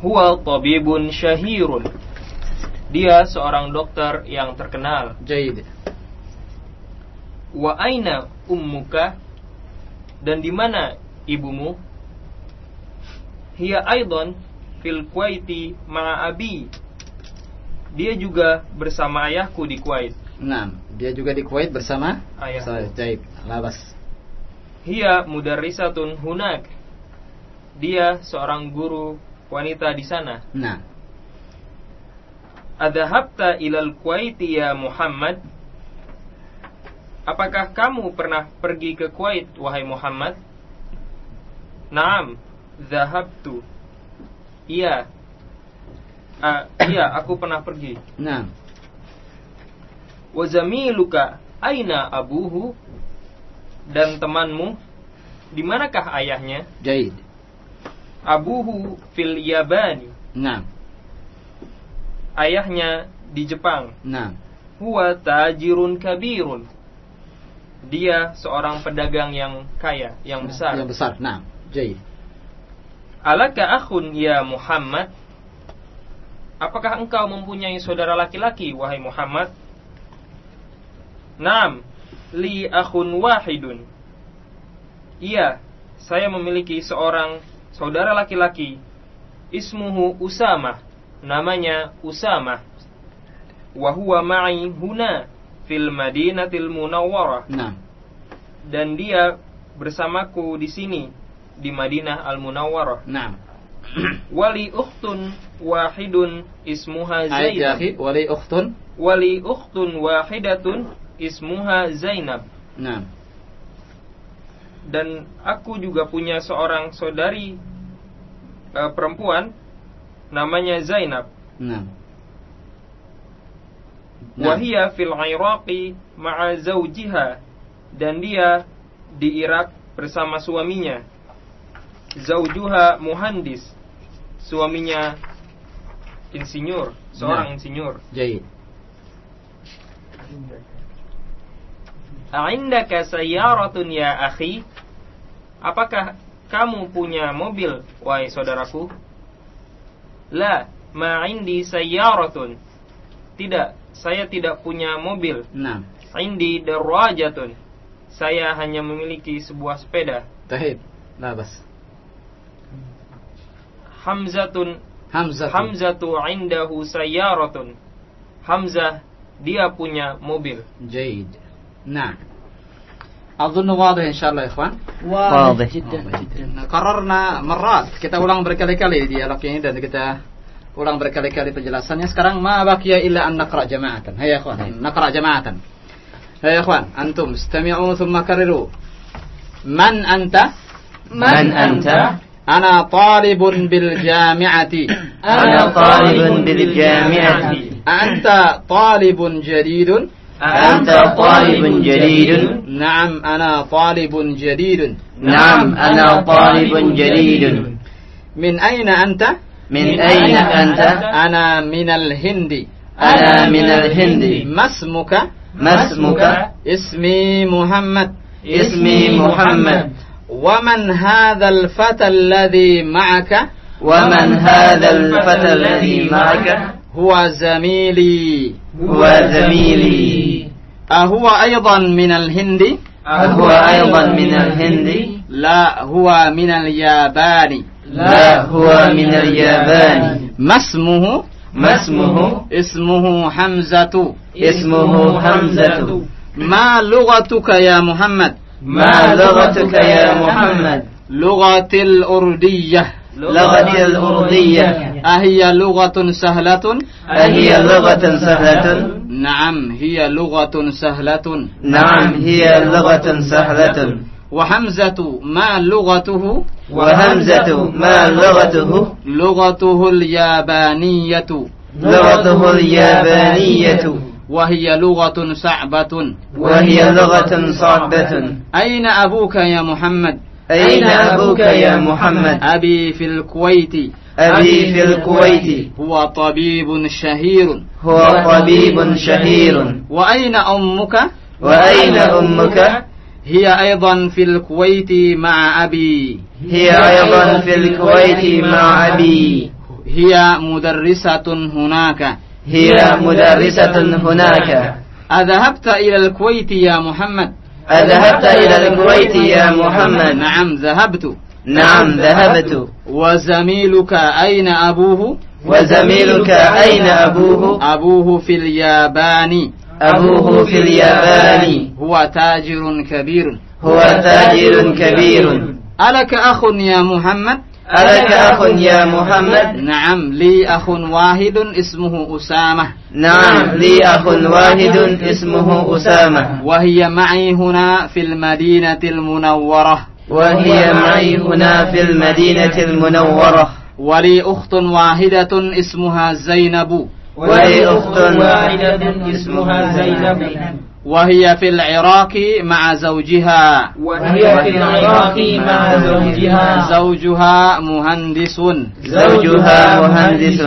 Huwa tabibun syahirun. Dia seorang dokter yang terkenal. Jayyid. Wa aina ummuka? Dan di mana ibumu? Hiya aidan fil Kuwaiti ma'a abi. Dia juga bersama ayahku di Kuwait. Nah, dia juga di Kuwait bersama Ayah. saya. Jayyid. Labas. Hiya mudarrisatun hunak. Dia seorang guru wanita di sana. Nah. Adhabta ilal Kuwaiti ya Muhammad? Apakah kamu pernah pergi ke Kuwait wahai Muhammad? Naam, zahabtu. Iya. Ah, iya, aku pernah pergi. Nah. Wa zamiluka aina abuhu? Dan temanmu di manakah ayahnya? Jayyid. Abuhu fil Yabani. Nah. Ayahnya di Jepang. Nah. Huwa tajirun kabirun. Dia seorang pedagang yang kaya, yang besar. Yang besar. Nah. Jayyid. Alaka akhun ya Muhammad? Apakah engkau mempunyai saudara laki-laki wahai Muhammad? Naam, li akhun wahidun. Iya, saya memiliki seorang saudara laki-laki. Ismuhu Usama. Namanya Usama. Wa huwa ma'i huna fil Madinatil Munawwarah Nah. dan dia bersamaku di sini di Madinah Al Munawwarah. Nah. Wali ukhtun wahidun ismuha Zainab. wali ukhtun. Wali ukhtun wahidatun ismuha Zainab. Nah. Dan aku juga punya seorang saudari eh, perempuan namanya Zainab. Nah. Wahia fil Iraqi ma'a zawjiha dan dia di Irak bersama suaminya. Zaujuha muhandis. Suaminya insinyur, seorang Nah. insinyur. Jayyid. A'indaka sayyaratun ya akhi? Apakah kamu punya mobil, wahai saudaraku? La, ma indi sayyaratun. Tidak, saya tidak punya mobil. Nah. Indi darajatun. Saya hanya memiliki sebuah sepeda. Tahib. Labas. Hamzatun Hamzah. Hamzatu indahu sayyaratun. Hamzah dia punya mobil. جيد نعم أظن واضح إن شاء الله يا إخوان واضح جدا Nah, قررنا مرات kita ulang berkali-kali dialog ini dan kita ulang berkali-kali penjelasannya sekarang ما بقي إلا أن نقرأ جماعة هيا يا إخوان نقرأ جماعة هيا يا إخوان أنتم استمعوا ثم كرروا من أنت من أنت أنا طالب بالجامعة. أنا طالب بالجامعة. أنت طالب جديد؟ أنت طالب جديد. نعم أنا طالب جديد. نعم أنا طالب جديد. من أين أنت؟ من أين أنت؟ أنا من الهند. أنا من الهند. ما اسمك؟ ما اسمك؟ اسمي محمد. اسمي محمد. ومن هذا الفتى الذي معك؟ ومن هذا الفتى الذي معك؟ هو زميلي. هو زميلي. أهو أيضا من الهند؟ أهو أيضا من الهند. لا هو من اليابان. لا هو من اليابان. ما اسمه؟ ما اسمه؟ اسمه حمزة. اسمه حمزة. ما لغتك يا محمد؟ ما لغتك يا محمد؟ لغة الأردية. لغتي الأرضية أهي لغة سهلة؟ أهي لغة سهلة. نعم هي لغة سهلة. نعم هي لغة سهلة. وحمزة ما لغته؟ وهمزة ما لغته؟ لغته اليابانية. لغته اليابانية. وهي لغة صعبة. وهي لغة صعبة. أين أبوك يا محمد؟ أين أبوك يا محمد؟ أبي في الكويت. أبي في الكويت. هو طبيب شهير. هو طبيب شهير. وأين أمك؟ وأين أمك؟ هي أيضا في الكويت مع أبي. هي أيضا في الكويت مع أبي. هي مدرسة هناك. هي مدرسة هناك. أذهبت إلى الكويت يا محمد؟ أذهبت إلى الكويت يا محمد. نعم ذهبت. نعم ذهبت. وزميلك أين أبوه؟ وزميلك أين أبوه؟ أبوه في اليابان. أبوه في اليابان. هو تاجر كبير. هو تاجر كبير. ألك أخ يا محمد؟ ألك أخ يا محمد؟ نعم لي أخ واحد اسمه أسامة. نعم لي أخ واحد اسمه أسامة. وهي معي هنا في المدينة المنورة. وهي معي هنا في المدينة المنورة. ولي أخت واحدة اسمها زينب. ولي أخت واحدة اسمها زينب. وهي في العراق مع زوجها. وهي في العراق مع زوجها. زوجها مهندس. زوجها مهندس.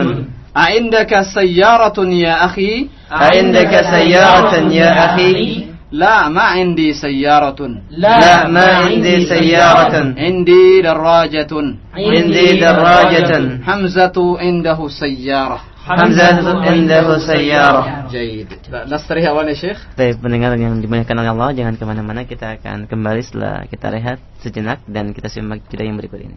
أعندك سيارة يا أخي؟ عندك سيارة يا أخي؟ لا ما عندي سيارة. لا ما عندي سيارة. عندي دراجة. عندي دراجة. حمزة عنده سيارة. Hamzah indahu sayyarah. Jaid. Nah, Nas awal ya Syekh. Baik, pendengar yang dimuliakan oleh Allah, jangan ke mana mana kita akan kembali setelah kita rehat sejenak dan kita simak cerita yang berikut ini.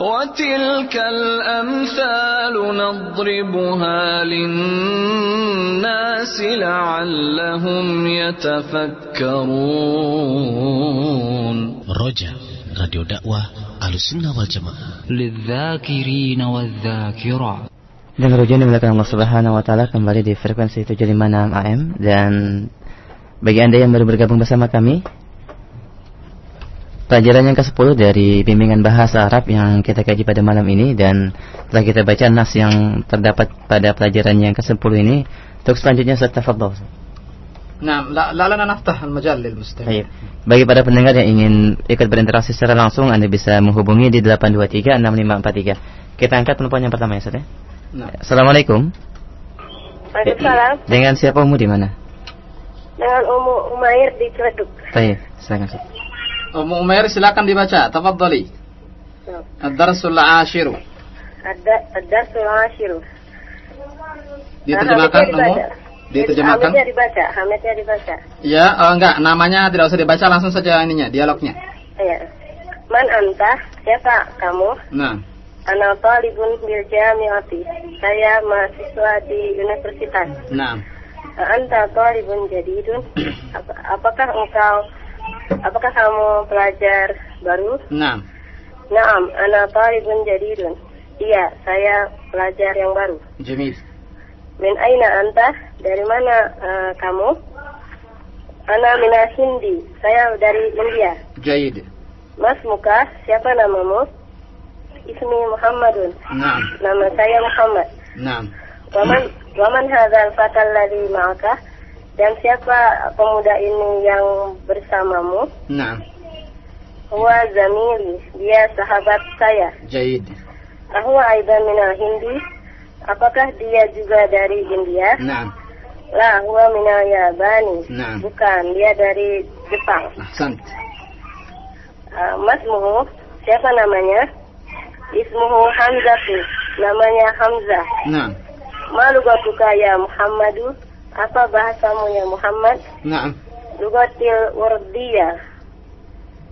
وتلك الأمثال نضربها للناس لعلهم يتفكرون رجاء راديو دعوة أهل السنة والجماعة للذاكرين والذاكرات Dan rujukan dimuliakan Allah Subhanahu wa taala kembali di frekuensi 756 AM dan bagi Anda yang baru bergabung bersama kami Pelajaran yang ke-10 dari bimbingan bahasa Arab yang kita kaji pada malam ini dan telah kita baca nas yang terdapat pada pelajaran yang ke-10 ini. Untuk selanjutnya saya tafadhol. Nah, la lana naftah al-majal lil mustami'in. Bagi para pendengar yang ingin ikut berinteraksi secara langsung, Anda bisa menghubungi di 8236543. Kita angkat telepon yang pertama ya, Ustaz. Nah. Assalamualaikum. Waalaikumsalam. Dengan siapa Umu di mana? Dengan Umu Umair di Ciledug. Baik, silakan Ustaz. Oh, Ummu Umair silakan dibaca. Tafadhali. Ad-darsul ashiru. Ad-darsul ashiru. Diterjemahkan nah, Ummu. Diterjemahkan. Hamidnya dibaca. Hamidnya dibaca. Ya, oh, enggak, namanya tidak usah dibaca langsung saja ininya, dialognya. Iya. Man anta? Siapa kamu? Nah. Ana talibun bil jami'ati. Saya mahasiswa di universitas. Nah. Anta talibun jadidun. Apakah engkau Apakah kamu pelajar baru? Nah. Naam, ana talibun jadidun. Iya, saya pelajar yang baru. Jemis. Min aina anta? Dari mana uh, kamu? Ana mina Hindi. Saya dari India. Jaid. Mas Muka, siapa namamu? Ismi Muhammadun. Naam. Nama saya Muhammad. Naam. Waman waman hadzal fatal ladzi ma'akah? yang siapa pemuda ini yang bersamamu? Nah. Huwa zamili, dia sahabat saya. Jaid. Ahwa aidan minal hindi, apakah dia juga dari India? Nah. Lah, huwa minal yabani. Nah. Bukan, dia dari Jepang. Sant, Uh, ah, Masmuhu, siapa namanya? Ismuhu Hamzah Namanya Hamzah. Nah. Malu gak ya Muhammadu? apa bahasamu ya Muhammad? Naam. Lugatil Urdia.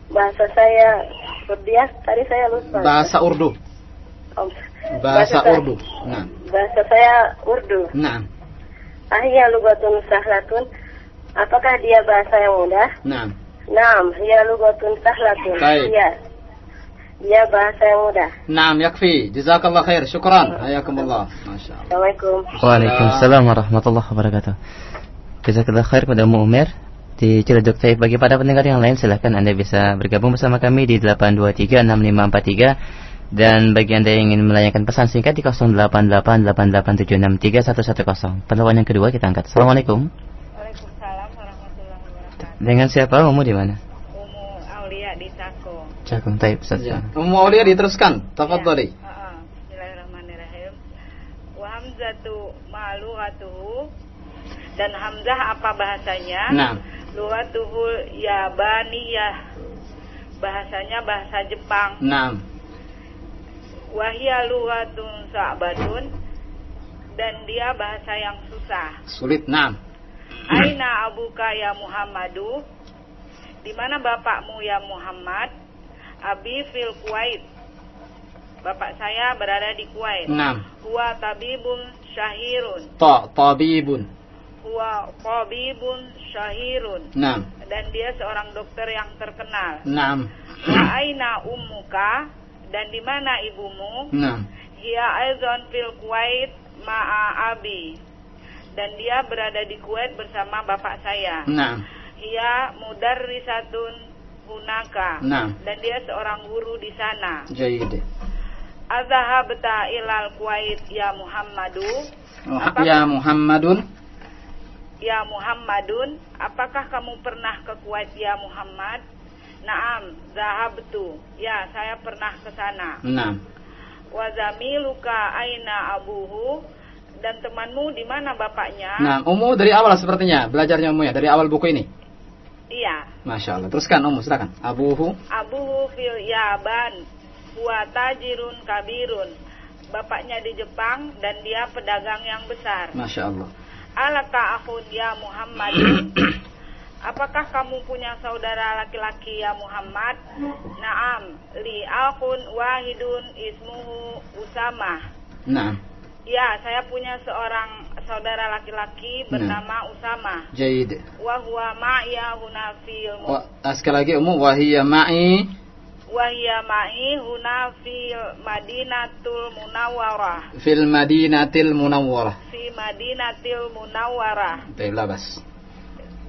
Bahasa saya Urdia, tadi saya lupa. Bahasa Urdu. Oh, bahasa, bahasa Urdu. Nah. Bahasa saya Urdu. Naam. Ahya lugatun sahlatun. Apakah dia bahasa yang mudah? Naam. Naam, ya lugatun sahlatun. Baik. Ya. Dia bahasa yang mudah. Naam yakfi. Jazakallah khair. Syukran. Hayakumullah. Masya Allah. Assalamualaikum. Waalaikumsalam warahmatullahi wabarakatuh. Jazakallah khair kepada Ummu Umer di Ciledug Taif. Bagi para pendengar yang lain silahkan Anda bisa bergabung bersama kami di 8236543 dan bagi Anda yang ingin melayangkan pesan singkat di 0888763110. Penelpon yang kedua kita angkat. Assalamualaikum. Waalaikumsalam warahmatullahi wabarakatuh. Dengan siapa? Ummu di mana? Cakung Taif. Ustaz. Ya. Ummu Aulia diteruskan. Tafadhali. Heeh. Bismillahirrahmanirrahim. Wa hamzatu ma'lughatuhu dan hamzah apa bahasanya? Nah. Lughatuhu yabaniyah. Bahasanya bahasa Jepang. Naam. Wahia lughatun sa'batun dan dia bahasa yang susah. Sulit. Naam. Aina abuka ya Muhammadu? Di mana bapakmu ya Muhammad? Abi fil Kuwait. Bapak saya berada di Kuwait. Naam. Huwa tabibun syahirun. Ta. Tabibun. Huwa tabibun syahirun. Naam. Dan dia seorang dokter yang terkenal. Naam. Wa aina ummuka? Dan di mana ibumu? Naam. Hiya aizon fil Kuwait ma'a abi. Dan dia berada di Kuwait bersama bapak saya. Naam. Ia mudarrisatun hunaka. Naam. Dan dia seorang guru di sana. Jayyid. Azhabta ilal Kuwait ya Muhammadu. Oh, Ya Muhammadun. Ya Muhammadun, apakah kamu pernah ke Kuwait ya Muhammad? Naam, zahabtu. Ya, saya pernah ke sana. Naam. Wa zamiluka aina abuhu? Dan temanmu di mana bapaknya? Nah, Ummu dari awal sepertinya belajarnya Ummu ya dari awal buku ini. Iya. Masya Allah. Teruskan Ummu silakan. Abuhu. Abuhu fil Yaban. Huwa tajirun kabirun. Bapaknya di Jepang dan dia pedagang yang besar. Masya Allah. Alaka akhun ya Muhammadun. Apakah kamu punya saudara laki-laki ya Muhammad? Naam, li akhun wahidun ismuhu Usama. Nah, Ya, saya punya seorang saudara laki-laki bernama Usama. jayyid. Wa huwa ma'ya huna fil Wa, ah, sekali lagi Ummu wahiyya ma'i Wahia ma'i huna fil Madinatul Munawwarah. fil Madinatil Munawwarah. Fi Madinatil Munawwarah. Baik, labas.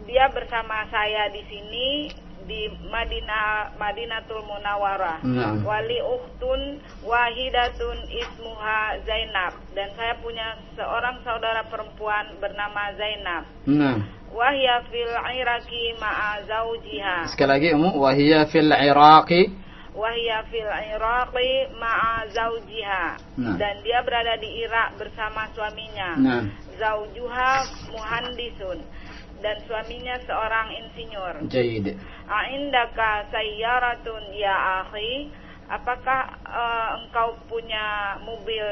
Dia bersama saya di sini di Madinah Madinatul Munawwarah. Naam. Wali ukhtun wahidatun ismuha Zainab dan saya punya seorang saudara perempuan bernama Zainab. Nah, Wahia fil Iraki ma'a zaujiha. sekali lagi Ummu wahiyya fil Iraqi. Wahia fil Iraqi ma'a zaujiha. Nah. Dan dia berada di Irak bersama suaminya. Nah, Zaujuha muhandisun dan suaminya seorang insinyur. jayyid. Aindaka sayyaratun ya akhi? Apakah eh, engkau punya mobil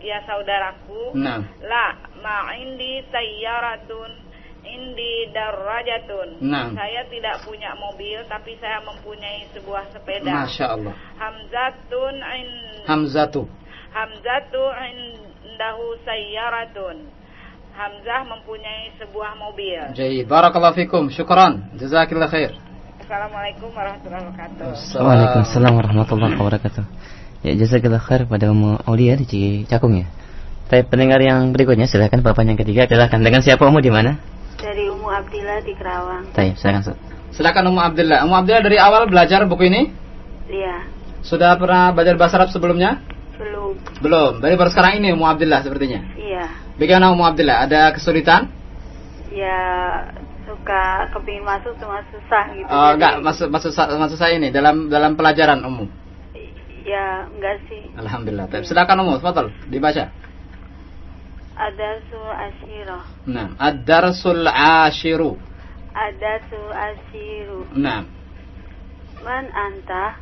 ya saudaraku? Nah, La, ma indi sayyaratun indi darajatun. Nah. Saya tidak punya mobil tapi saya mempunyai sebuah sepeda. Masya Allah. Hamzatun in Hamzatu. Hamzatu indahu sayyaratun. Hamzah mempunyai sebuah mobil. Jayyid. Barakallahu fikum. Syukran. Jazakillah khair. Assalamualaikum warahmatullahi wabarakatuh. Waalaikumsalam warahmatullahi wabarakatuh. Ya jazakallah khair pada Ummu Aulia di Cakung ya. Tapi pendengar yang berikutnya silakan bapak yang ketiga silakan dengan siapa Ummu di mana? Dari Umu Abdillah di Kerawang. Taib, silakan Ustaz. Silakan Ummu Abdillah. Ummu Abdillah dari awal belajar buku ini? Iya, Sudah pernah belajar bahasa Arab sebelumnya? belum. Belum. Dari baru sekarang ini Ummu Abdillah sepertinya. Iya, Bagaimana Ummu Abdillah? Ada kesulitan? ya suka kepingin masuk cuma susah gitu. Oh, enggak, maksud maksud sa- maksud saya ini dalam dalam pelajaran Ummu. Ya enggak sih. Alhamdulillah. Taib. Silakan Ummu, tafadhal dibaca. Ada su asyiro. Nah, ad-darsul ashiru. Ada su asyiru. Nah, Man anta?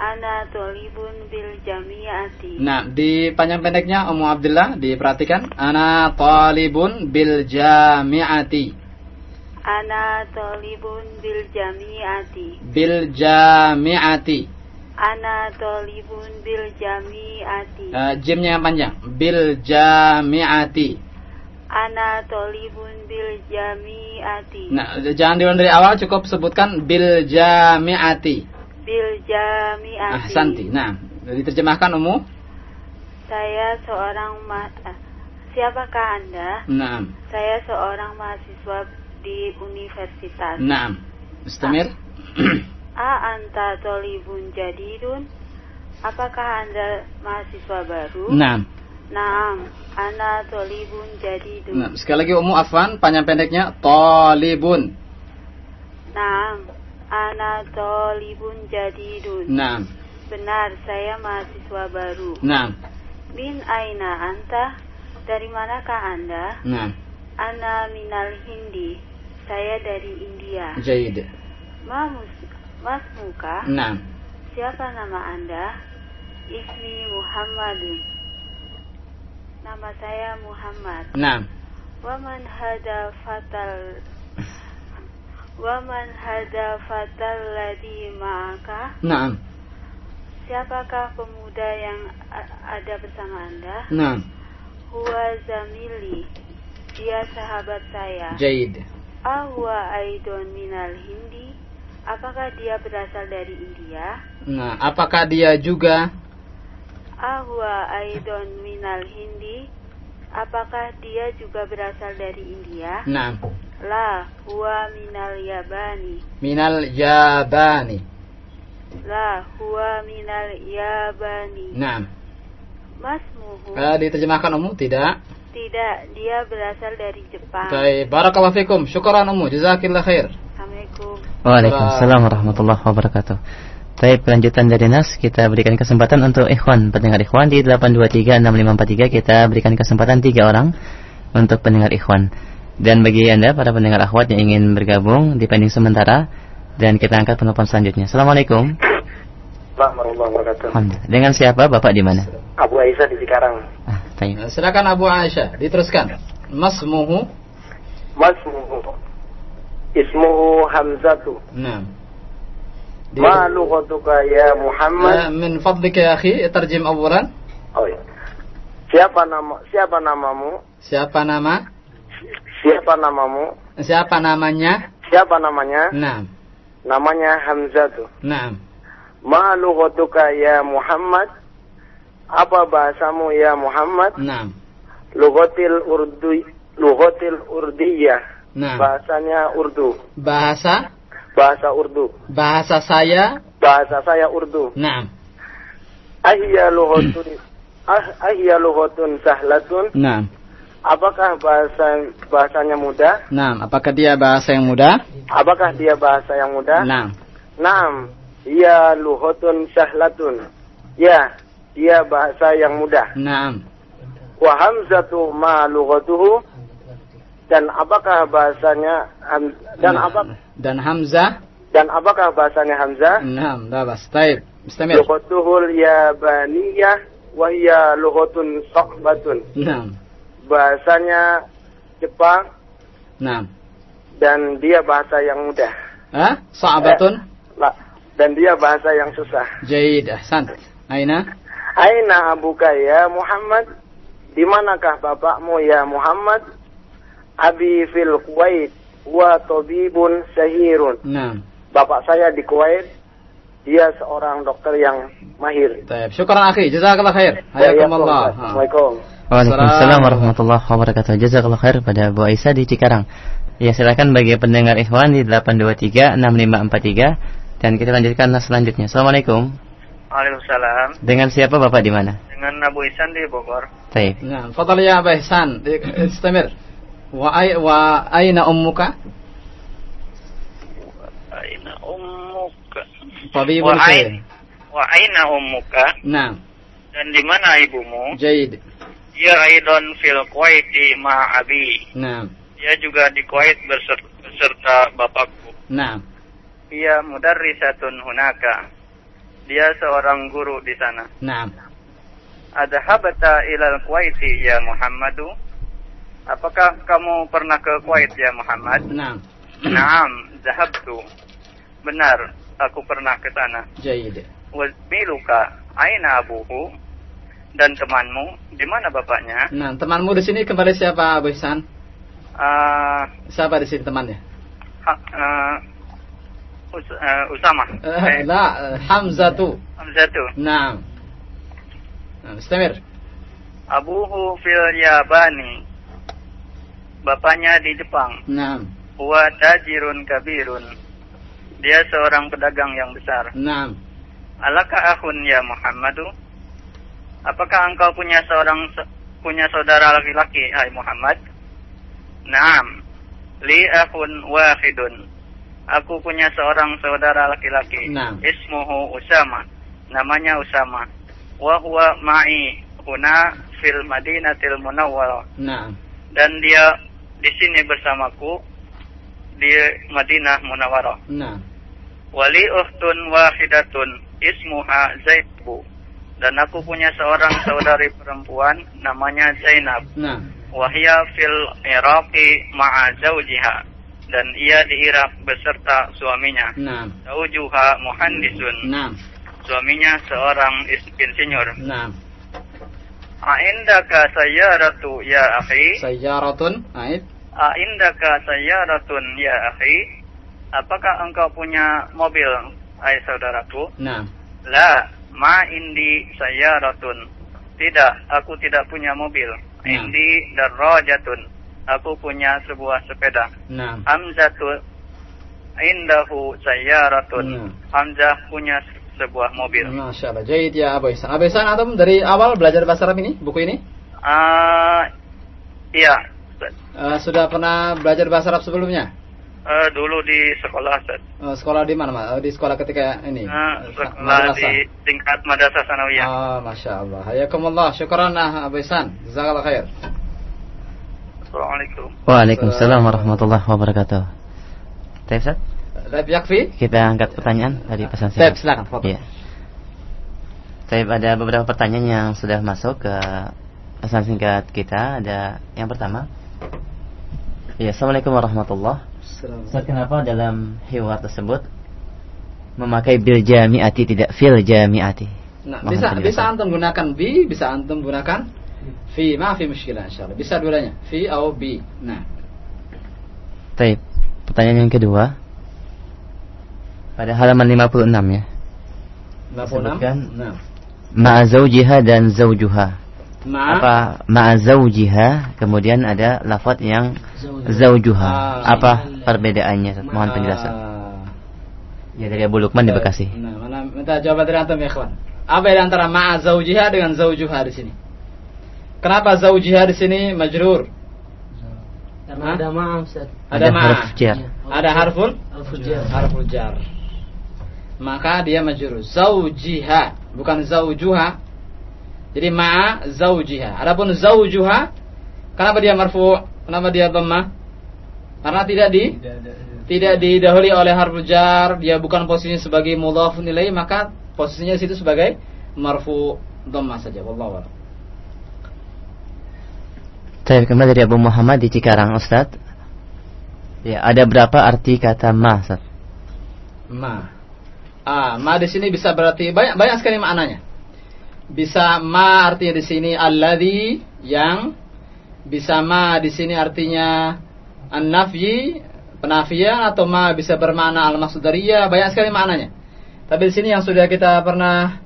Ana tolibun bil jamiati. nah di panjang pendeknya Ummu Abdillah diperhatikan ana talibun bil jami'ati. Ana tolibun bil jami'ati. Bil jami'ati. Ana tolibun bil jami'ati. Uh, jimnya yang panjang. Bil jami'ati. Ana tolibun bil jami'ati. Nah, jangan diulang dari awal, cukup sebutkan bil jami'ati. Bil jami'ati. Ah, santi. Nah, diterjemahkan umum. Saya seorang ma eh, Siapakah Anda? Nah. Saya seorang mahasiswa di universitas. Naam. Istamir. A anta tolibun jadidun? Apakah Anda mahasiswa baru? Naam. Naam, ana tolibun jadidun. Nah, sekali lagi umum afwan, panjang pendeknya tolibun. Naam, ana tolibun jadidun. Naam. Benar, saya mahasiswa baru. Naam. Min aina anta? Dari manakah Anda? Naam. Ana minal Hindi. Saya dari India. Jaid. Ma Mas Muka? Naam. Siapa nama Anda? Ismi Muhammadun. Nama saya Muhammad. Naam. Waman hada fatal Waman hada fatal ladi ma'aka? Naam. Siapakah pemuda yang ada bersama Anda? Naam. Huwa zamili. Dia sahabat saya. Jaid. Ahwa aidon minal hindi. Apakah dia berasal dari India? Nah, apakah dia juga Ahwa aidon minal hindi. Apakah dia juga berasal dari India? Naam. La, huwa minal yabani. Minal yabani. La, huwa minal yabani. Naam. Masmuhu. Uh, diterjemahkan umum tidak? Tidak, dia berasal dari Jepang. Baik, barakallahu fikum. Syukran umum. Jazakillah khair. Assalamualaikum. Waalaikumsalam warahmatullahi wabarakatuh. Baik, kelanjutan dari Nas kita berikan kesempatan untuk ikhwan pendengar ikhwan di 8236543 kita berikan kesempatan tiga orang untuk pendengar ikhwan. Dan bagi Anda para pendengar akhwat yang ingin bergabung di pending sementara dan kita angkat penelpon selanjutnya. Assalamualaikum. warahmatullahi wabarakatuh. Alhamdulillah. Dengan siapa Bapak di mana? Abu Aisyah di Cikarang. Ah, tanya. Silakan Abu Aisyah, diteruskan. Masmuhu. Masmuhu. Ismuhu Hamzatu. Naam. Ma lughatuka ya Muhammad? من فضلك يا أخي ترجم أولا Oh iya. Siapa nama siapa namamu? Siapa nama? Siapa namamu? Siapa namanya? Siapa namanya? Naam. Namanya Hamzatu. Naam. Ma lughatuka ya Muhammad? Apa bahasamu ya Muhammad? Naam. Lughatil Urdu Lughatil Urdiyah. Naam. Bahasanya Urdu. Bahasa Bahasa Urdu. bahasa saya. Bahasa saya Urdu. Naam. Ahya lughatun ah, ahya lughatun sahlatun. Naam. Apakah bahasa bahasanya mudah? Nah, apakah dia bahasa yang mudah? Apakah dia bahasa yang mudah? Nah. Naam, Ia luhotun syahlatun. Ya, dia bahasa yang mudah. Naam. Wa hamzatu ma lughatuhu dan apakah bahasanya dan nah. apa dan hamzah dan apakah bahasanya hamzah? Naam, labas. Baik, mustamir. Lughatuhul yabaniyah wa hiya lughatun sahbatun. Naam bahasanya Jepang. Nah. Dan dia bahasa yang mudah. Hah? Sa'abatun? Eh, dan dia bahasa yang susah. Jaid, ahsan. Aina? Aina abuka ya Muhammad? Di manakah bapakmu ya Muhammad? Abi fil Kuwait wa tabibun sahirun. Nah. Bapak saya di Kuwait, dia seorang dokter yang mahir. Baik, syukran akhi, jazakallah khair. Hayakumullah. Assalamualaikum. Waalaikumsalam warahmatullahi wabarakatuh. Jazakallah khair pada Bu Aisyah di Cikarang. Ya silakan bagi pendengar Ikhwan di 8236543 dan kita lanjutkan selanjutnya. Assalamualaikum. Waalaikumsalam. Dengan siapa Bapak di mana? Dengan Abu Ihsan di Bogor. Baik. Nah, fadal ya Abu Ihsan, istamir. Wa ay wa aina ummuka? Aina ummuka. Tabibul Wa aina ummuka? Naam. Nah. Dan di mana ibumu? Jaid. Ya aidon fil Kuwaiti ma'abi. Nah. Dia juga di Kuwait berserta, berserta bapakku. Nah. muda mudarrisatun hunaka. Dia seorang guru di sana. Nah. Adhabata ilal Kuwaiti ya Muhammadu? Apakah kamu pernah ke Kuwait ya Muhammad? Nah. Naam, zahabtu. Benar, aku pernah ke sana. Jaid. Wazmiluka aina abuhu? Dan temanmu, di mana bapaknya? Nah, temanmu di sini kembali siapa, Abu Ihsan? Ah, Siapa di sini temannya? ha- ah, Us- ah, Usama. Eh, la, eh, Hamzatu. Hamzatu. Nah, istamir. Abuhu fil Yabani. Bapaknya di Jepang. Naam. Huwa tajirun kabirun. Dia seorang pedagang yang besar. Naam. Alaka akhun ya Muhammadu? Apakah engkau punya seorang punya saudara laki-laki, hai Muhammad? Naam. Li akhun wahidun. Aku punya seorang saudara laki-laki. Naam. Ismuhu Usama. Namanya Usama. Wa huwa ma'i huna fil Madinatil Munawwarah. Naam. Dan dia di sini bersamaku di Madinah Munawwarah. Naam. Wali uhtun wahidatun ismuha Zainabu. Dan aku punya seorang saudari perempuan namanya Zainab. Naam. Wahia fil Iraqi ma'a zawjiha. Dan ia di Irak beserta suaminya. Naam. Zawjuha muhandisun. Naam. Suaminya seorang insinyur. Naam. A'indaka sayyaratu ya akhi? Sayyaratun. Ait. A'indaka sayyaratun ya akhi? Apakah engkau punya mobil, hai saudaraku? Naam. La, ma indi sayyaratun. Tidak, aku tidak punya mobil. Nah. Indi darrajatun. Aku punya sebuah sepeda. Naam. Hamzatu indahu sayyaratun. Nah. Hamzah punya se- sebuah mobil. Masya Allah. Jahit ya Abu Ihsan. Abu Ihsan antum dari awal belajar bahasa Arab ini, buku ini? Ah, iya. Eh, sudah pernah belajar bahasa Arab sebelumnya? Eh, dulu di sekolah, Ustaz. Eh, sekolah di mana, Mas? Eh, di sekolah ketika ini? Eh, sekolah madrasah. di tingkat madrasah sanawiyah. Ah, Masya Allah. Hayakumullah. Syukran ah, Abu Ihsan. Jazakallah khair. Assalamualaikum. Waalaikumsalam warahmatullahi wabarakatuh. Taib, Ustaz? Taib yakfi? Kita angkat pertanyaan dari pesan Taib, singkat. silakan. Iya. Taib, ada beberapa pertanyaan yang sudah masuk ke pesan singkat kita. Ada yang pertama. Iya, Assalamualaikum warahmatullahi Ustaz, kenapa dalam hiwar tersebut memakai bil jami'ati tidak fil jami'ati? Nah, Mohon bisa penjelasan. bisa antum gunakan bi, bisa antum gunakan fi, ma fi muskilah insyaallah. Bisa dua-duanya, fi atau bi. Nah, Taib. Pertanyaan yang kedua. Pada halaman 56 ya. 56. Sebutkan. Nah, Ma'a zawjiha dan zawjuha. Ma Apa ma'a zawjiha kemudian ada lafaz yang zawjuha. Ah. Apa perbedaannya? Mohon penjelasan. Ya dari Abu Lukman di Bekasi. Nah, mana minta jawaban dari antum ya, ikhwan. Apa yang antara ma'a zaujiha dengan zaujuha di sini? Kenapa zaujiha di sini majrur? Karena ada maaf, Ustaz. Ada, Ada ma. huruf jar. Ada harful? Harful jar. Harful jar. Maka dia majrur. Zaujiha, bukan zaujuha. Jadi ma'a zaujiha. Adapun zaujuha, kenapa dia marfu? Kenapa dia dhamma? Karena tidak di tidak didahului oleh harful jar, dia bukan posisinya sebagai mudhaf nilai, maka posisinya di situ sebagai marfu dhamma saja. Wallahu a'lam. Taib kembali dari Abu Muhammad di Cikarang Ustaz. Ya, ada berapa arti kata ma Ustaz? Ma. Ah, ma di sini bisa berarti banyak banyak sekali maknanya. Bisa ma artinya di sini alladhi yang bisa ma di sini artinya an-nafyi penafian atau ma bisa bermakna al-maksudariya banyak sekali maknanya. Tapi di sini yang sudah kita pernah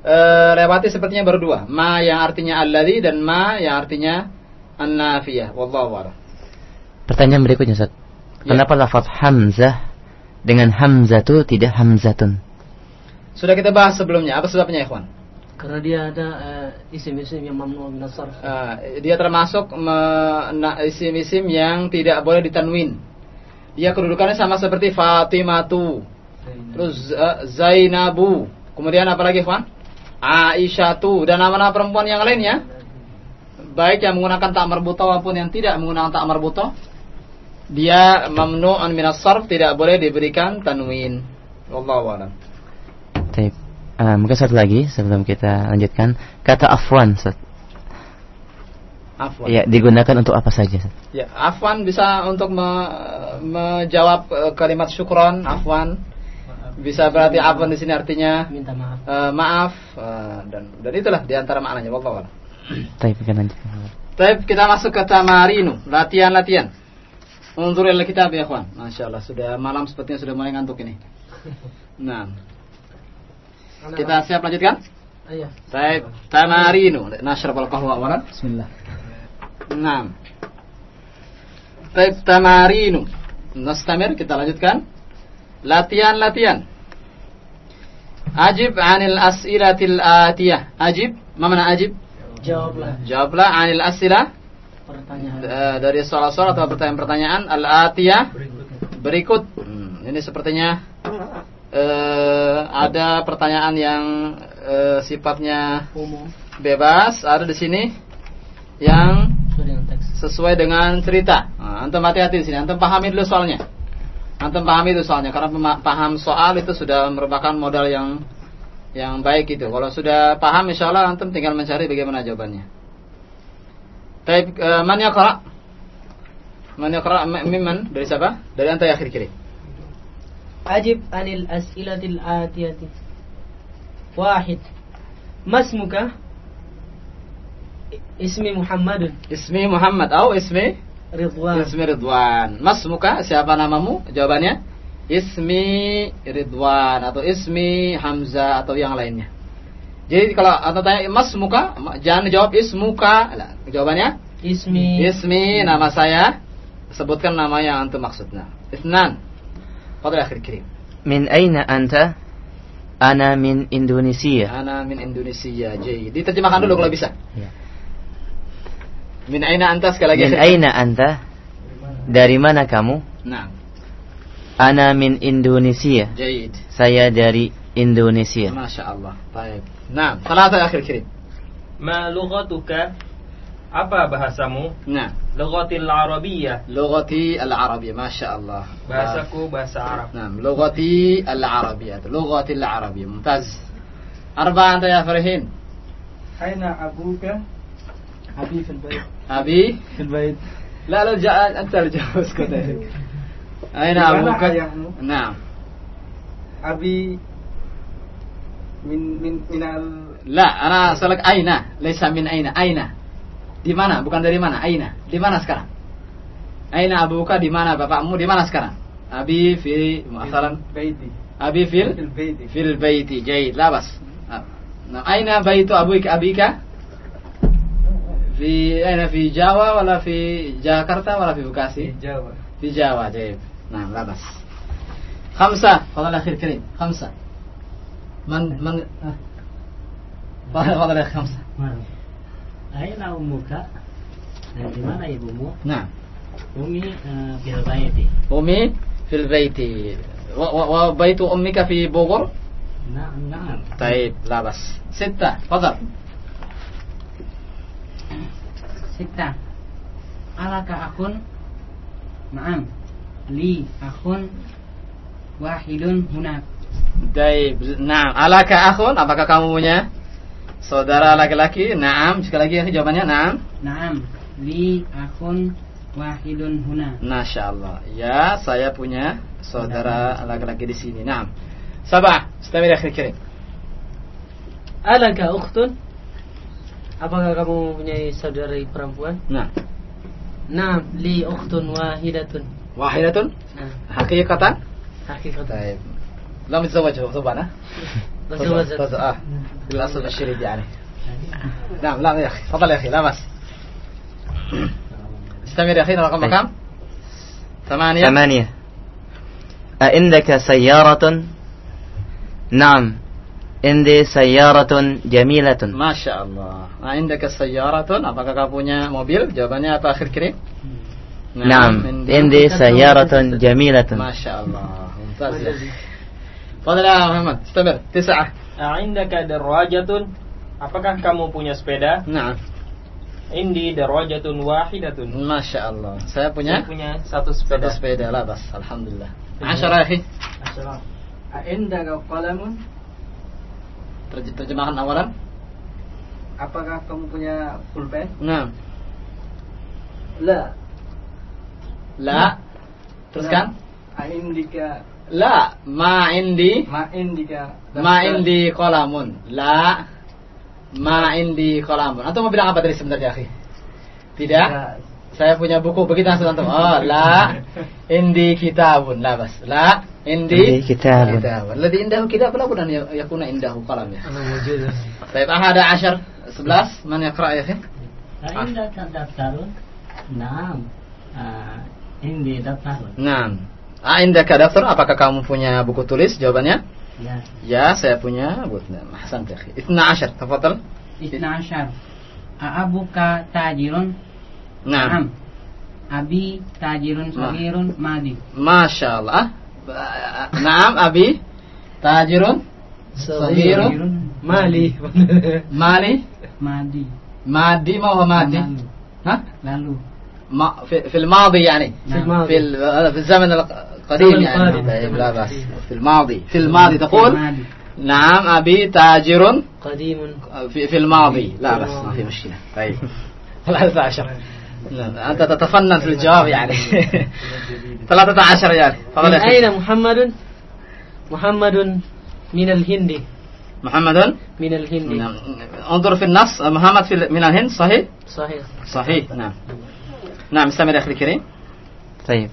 eh, lewati sepertinya berdua. Ma yang artinya alladhi dan ma yang artinya an-nafiyah. Wallahu a'lam. Pertanyaan berikutnya Ustaz. Ya. Kenapa lafaz hamzah dengan hamzatu tidak hamzatun? Sudah kita bahas sebelumnya. Apa sebabnya, ikhwan? Karena dia ada eh, isim-isim yang mamnu min. Ah, dia termasuk me- na- isim-isim yang tidak boleh ditanwin. Dia kedudukannya sama seperti Fatimatu, terus Z- Zainabu, kemudian apa lagi, Ikhwan? Aisyatu dan nama-nama perempuan yang lainnya. Baik yang menggunakan tak marbuta maupun yang tidak menggunakan tak marbuta. Dia mamnu'un minas sarf tidak boleh diberikan tanwin. Wallahu a'lam. Taib. Ah, mungkin satu lagi sebelum kita lanjutkan. Kata afwan Ustaz. Afwan. Ya, digunakan untuk apa saja? Ya, afwan bisa untuk me- menjawab eh, kalimat syukron, afwan. Bisa berarti afwan di sini artinya Minta maaf. eh, maaf eh, dan dan itulah di antara maknanya wallahu a'lam. Baik, kita lanjut. Baik, kita masuk ke tamarinu, latihan-latihan. Unzur ila kitab ya, ikhwan. Masyaallah, sudah malam sepertinya sudah mulai ngantuk ini. Nah, kita siap lanjutkan? Ayo. Baik, tamarinu. Nashrab al-qahwa awalan. Bismillah. Naam. Baik, tamarinu. Nastamir, kita lanjutkan. Latihan-latihan. Ajib anil as'ilatil atiyah. Ajib, ma mana ajib? Jawablah Jawablah anil as'ilah pertanyaan. eh, dari soal-soal atau pertanyaan-pertanyaan al-atiyah berikut. Hmm, ini sepertinya eh, ada pertanyaan yang eh, sifatnya Umum. bebas, ada di sini yang Sesuai dengan cerita. Nah, antum hati-hati di sini, antum pahami dulu soalnya. Antum pahami itu soalnya karena paham soal itu sudah merupakan modal yang yang baik itu. Kalau sudah paham insya Allah antum tinggal mencari bagaimana jawabannya. Taib eh, man yaqra? Man yaqra mimman? Dari siapa? Dari anta ya akhir kiri. Ajib anil as'ilatil atiyati. Wahid. Masmuka? Ismi Muhammadun. Ismi Muhammad atau ismi Ridwan. Ismi Ridwan. Mas muka siapa namamu? Jawabannya Ismi Ridwan atau Ismi Hamzah atau yang lainnya. Jadi kalau atau tanya Mas muka, jangan jawab ismuka. Nah, jawabannya Ismi. Ismi nama saya. Sebutkan nama yang antum maksudnya. Isnan. Fadl akhir kirim. Min aina anta? Ana min Indonesia. Ana min Indonesia. Jadi diterjemahkan dulu kalau bisa. Ya. Min aina anta sekali lagi. Min aina anta? Dari mana kamu? Nah, Ana min Indonesia. jayid. Saya dari Indonesia. Masya Allah. Baik. Nah, salat akhir kirim. Ma lughatuka? Apa bahasamu? Nah, Lughatil Arabiyyah. لغتي العربية ما شاء الله Bahasaku bahasa Arab. نعم لغتي العربية لغتي العربية ممتاز أربعة أنت يا فرحين أين أبوك؟ أبي في البيت أبي في البيت لا لا جاء أنت الجواب اسكت أين أبوك? نعم أبي من من من ال... لا أنا أسألك أين ليس من أين أين Di mana? Bukan dari mana? Aina. Di mana sekarang? Aina abuka di mana bapakmu? Di mana sekarang? Abi fi masalan baiti. Abi fil baiti. Fil baiti. Jayid. Labas. Ah. Nah, aina baitu abuika abika? Fi aina fi Jawa wala fi Jakarta wala fi Bekasi? Di Jawa. Di Jawa. Jai. Nah, labas. Khamsa. Fadal ah. akhir. Khamsa. Man man Fadal akhir khamsa. Man. Aina umuka? Dan di mana ibumu? نعم Umi eh, fil baiti. أمي في البيت و- و- وبيت أمك في بوغر Na'am, na'am. طيب لا بس ستة فضل Sita. Alaka akun? Naam. Li akun wahidun hunak. طيب نعم ألاك أخ apakah kamu punya Saudara laki-laki, naam. Sekali lagi ya jawabannya naam. Naam. Li akun wahidun huna. Masya Allah. Ya, saya punya saudara laki-laki di sini. Naam. Sabah, istamir akhir kirim. Alaka ukhtun? Apakah kamu punya saudari perempuan? Nah. Naam, li ukhtun wahidatun. Wahidatun? Nah. Hakikatan? Hakikatan. bisa Lam tazawwajhu, nah تزوج- آه. بالاصل الشريف يعني. نعم لا يا أخي. تفضل يا أخي لا بس استمر يا أخي رقم طيب. كم؟ ثمانية. ثمانية. أعندك سيارة؟ نعم. عندي سيارة جميلة. ما شاء الله. عندك سيارة؟ apakah kamu punya mobil jawabannya apa akhir kirim? نعم. عندي سيارة جميلة. ما شاء الله. ممتاز. تفضل يا محمد استمر تسعة A'indaka darajatun? Apakah kamu punya sepeda? نعم Indi darajatun wahidatun. ما شاء الله saya punya Saya punya satu satu sepeda. sepeda لا بس الحمد لله عشرة يا أخي عندك قلم Terj- terjemahan awalan apakah kamu punya pulpen نعم La. La. Teruskan. Aindika La ma indi ma indi ma indi kolamun. La ma indi kolamun. Atau mau bilang apa tadi sebentar ya, akhi? Tidak. Ya. Saya punya buku begitu langsung antum. Oh, la indi kitabun. La bas. La indi, indi kitabun. kitabun. Lebih indah kita pula dan ya, yakuna indahu kolam ya. Baik, ahada asyar 11 mana yang yaqra ya, akhi? Indah daftar Naam. Ah, indi daftar Naam. Indaka daftar? Apakah kamu punya buku tulis? Jawabannya? يا Ya, saya punya. Buat Hasan ya akhi. 12. Tafadhal. Isna asyar. Aabuka tajirun. Naam. Abi tajirun sagirun madi. Masya Allah. Naam, Abi. Tajirun. Sagirun. Mali. Mali. Madi. مادي ما هو مادي؟ ها؟ Lalu. ما في, في الماضي يعني في الماضي. في, ال- في الزمن القديم الزمن يعني. طيب لا بأس. في الماضي. في الماضي تقول. نعم أبي تاجر قديم. في, في الماضي. لا بس ما في مشكلة. طيب. 13 نعم، أنت تتفنن في الجواب يعني. 13 يعني تفضل من أين محمد؟ محمد من الهند. محمد؟ من الهند. نعم. انظر في النص. محمد في من الهند صحيح؟ صحيح. صحيح نعم. نعم استمر يا أخي الكريم. طيب.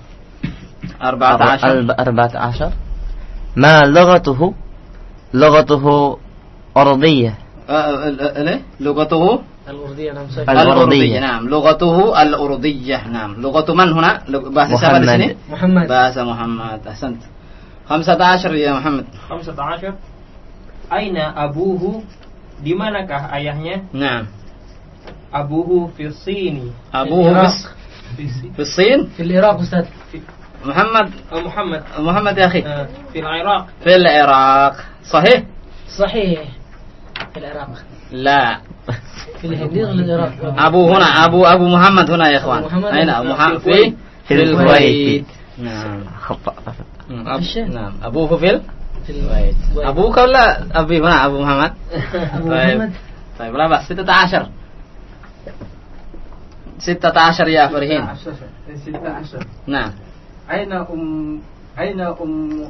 أربعة عشر؟ ما لغته؟ لغته أرضية. لغته؟ الأردية نعم الأردية نعم. لغته الأردية نعم. لغة من هنا؟ بحث محمد. محمد. بحث محمد. أحسنت. خمسة عشر يا محمد. خمسة عشر. أين أبوه؟ di manakah ayahnya? نعم. أبوه في الصين. أبوه في الصين؟ في العراق أستاذ. العراق محمد. Muhammad محمد. يا أخي. Eh, fil Iraq. في العراق. صحيح؟ صحيح. في العراق. لا. في الهند ولا العراق؟ أبو هنا أبو أبو محمد هنا يا إخوان. محمد. أين. أبو محمد. في في الكويت. في في. نعم. خطأ. نعم. أبوه في ال... في الكويت. الكويت. أبوك ولا أبي هنا؟ أبو محمد. أبو طيب. محمد. طيب لا بأس. 16 16 يا فرهين 16 نعم. aina um aina um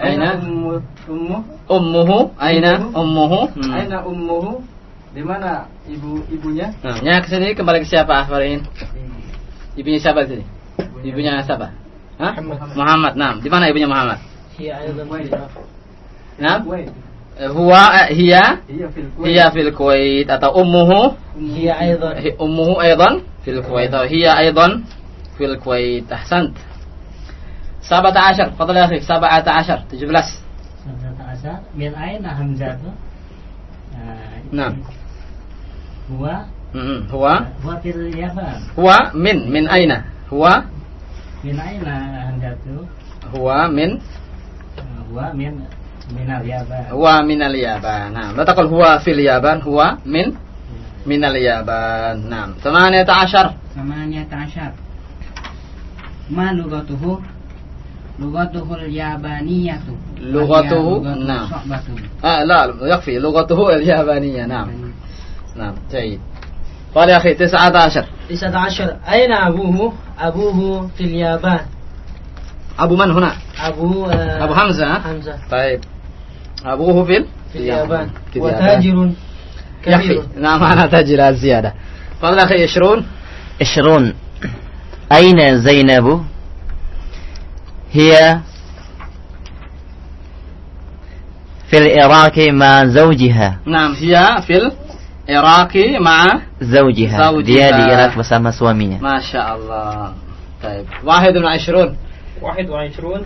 aina? Um, ummu? Ummuhu aina ummuhu. Hmm. Aina ummuhu? Di mana ibu ibunya? Nah, ya ke sini kembali ke siapa Farin? Ibunya siapa sini? Ibunya. Siapa? Muhammad. Muhammad. Nah, di mana ibunya Muhammad? Hiya Nah, huwa eh, hiya? Hiya fil Kuwait. Atau ummuhu? Hiya aidan ummuhu aidan fil Kuwait. Atau hiya aidan fil Kuwait ahsant sabat ashar fadal ya akhi sabat ashar 17 sabat ashar min aina hamzatu ah, nah. Huwa? Huwa? Huwa fil yaman huwa min min aina? Huwa? Min aina hamzatu huwa min? Ah, huwa min minal yaban huwa minal yaban nah la taqul huwa fil yaban huwa min? Ya. Minal yaban nah 18 18 ما لغته؟ لغته اليابانية. لغته؟ نعم. آه لا يكفي. لغته اليابانية. نعم. نعم جيد. قال يا أخي تسعة عشر. تسعة عشر. أين أبوه؟ أبوه في اليابان. أبو من هنا؟ أبو آه، أبو حمزة؟ حمزة. طيب. أبوه في في اليابان. في اليابان. وتاجر يكفي. كبير. نعم أنا تاجر الزيادة قال يا أخي عشرون؟ عشرون. أين زينب هي في العراق مع زوجها نعم هي في العراق مع زوجها زوجها. dia di Irak bersama suaminya ما شاء الله طيب واحد وعشرون Wahid wa Ishrun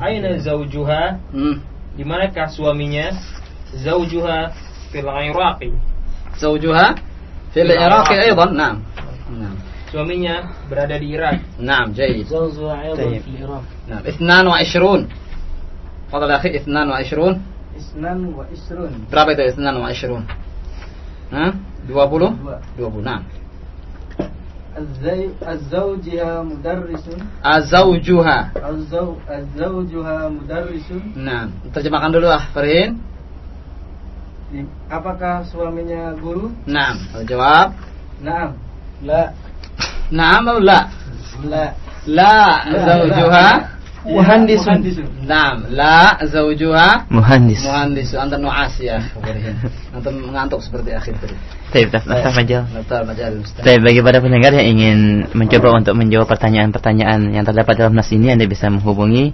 Aina zawjuha مم. Di manakah suaminya Zawjuha fil Iraqi زوجها في العراق أيضا نعم نعم Suaminya berada di Irak نعم جيد زوجها أيضا طيب. في العراق نعم اثنان وعشرون تفضل يا أخي اثنان وعشرون Isnan wa Isrun berapa itu اثنان وعشرون ها dua puluh Dua. dua puluh نعم الزي الزوجها مدرس زوجها الزو الزوجها مدرس نعم terjemahkan dulu ah Farin Di- apakah suaminya guru نعم الجواب Naam لا Naam atau la? La. La zaujuha Muhandisun. Naam, la zaujuha Muhandis. muhandis. Antum nu'as ya. Antum mengantuk seperti akhir tadi. Taib, naftar majal. Naftar majal. Baik, bagi para pendengar yang ingin mencoba untuk menjawab pertanyaan-pertanyaan yang terdapat dalam nas ini, Anda bisa menghubungi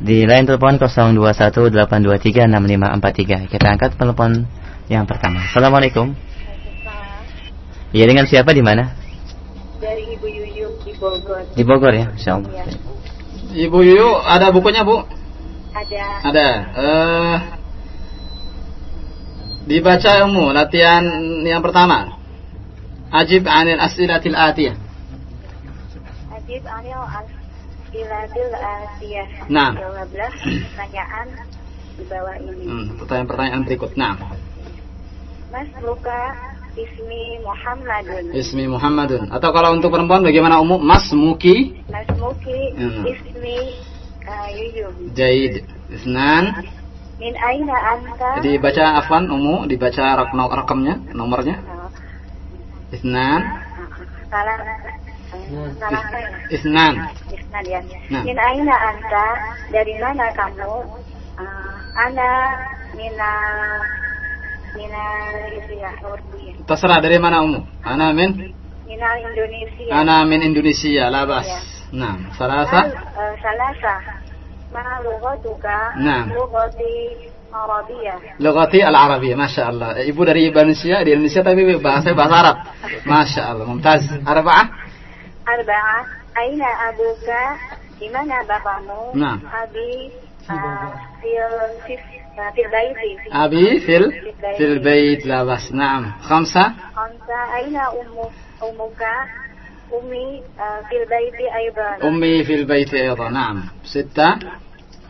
di line telepon 0218236543. Kita angkat telepon yang pertama. Assalamualaikum. Ya dengan siapa di mana? Dari Ibu Yuyuk di Bogor. Di Bogor ya, insyaallah. Iya. Ibu Yuyu ada bukunya, Bu? Ada. Ada. Eh dibaca umum latihan yang pertama. Ajib anil as'ilatil atiyah. Ajib anil as'ilatil atiyah. Nah. Jawablah pertanyaan di bawah ini. Hmm, pertanyaan-pertanyaan berikut. Nah, Mas Luka Ismi Muhammadun. ismi Muhammadun. Atau kalau untuk perempuan bagaimana umum? Mas Muki Mas Muki Hmm. Ismi uh, Yuyum. Jaid. Isnan. Min aina anta? Dibaca afwan umu, dibaca rak no- rakamnya, nomornya. Isnan. Salah. Ya? Isnan. Isnan ya. Nah. Min aina anta? Dari mana kamu? Uh, ana mina. Terserah dari mana umu. Ana min Mina Indonesia. Ana min Indonesia, labas. Nah, salasa. Uh, salasa. Ma lughatuka? Nah. Lughati Arabiyah. Lugati al-Arabiyah, Masya Allah. Ibu dari Indonesia, di Indonesia tapi bahasa bahasa Arab. Masya Allah, mumtaz. Arba'ah. Arba'ah. Aina abuka? Di mana bapakmu? Nah. Abi fil fil fil baiti. Abi fil fil bait labas. Naam. Khamsa. Khamsa. Aina ummu ummuka? Ummi uh, fil baiti aidan. Ummi fil bait ayda. Naam. Sitta.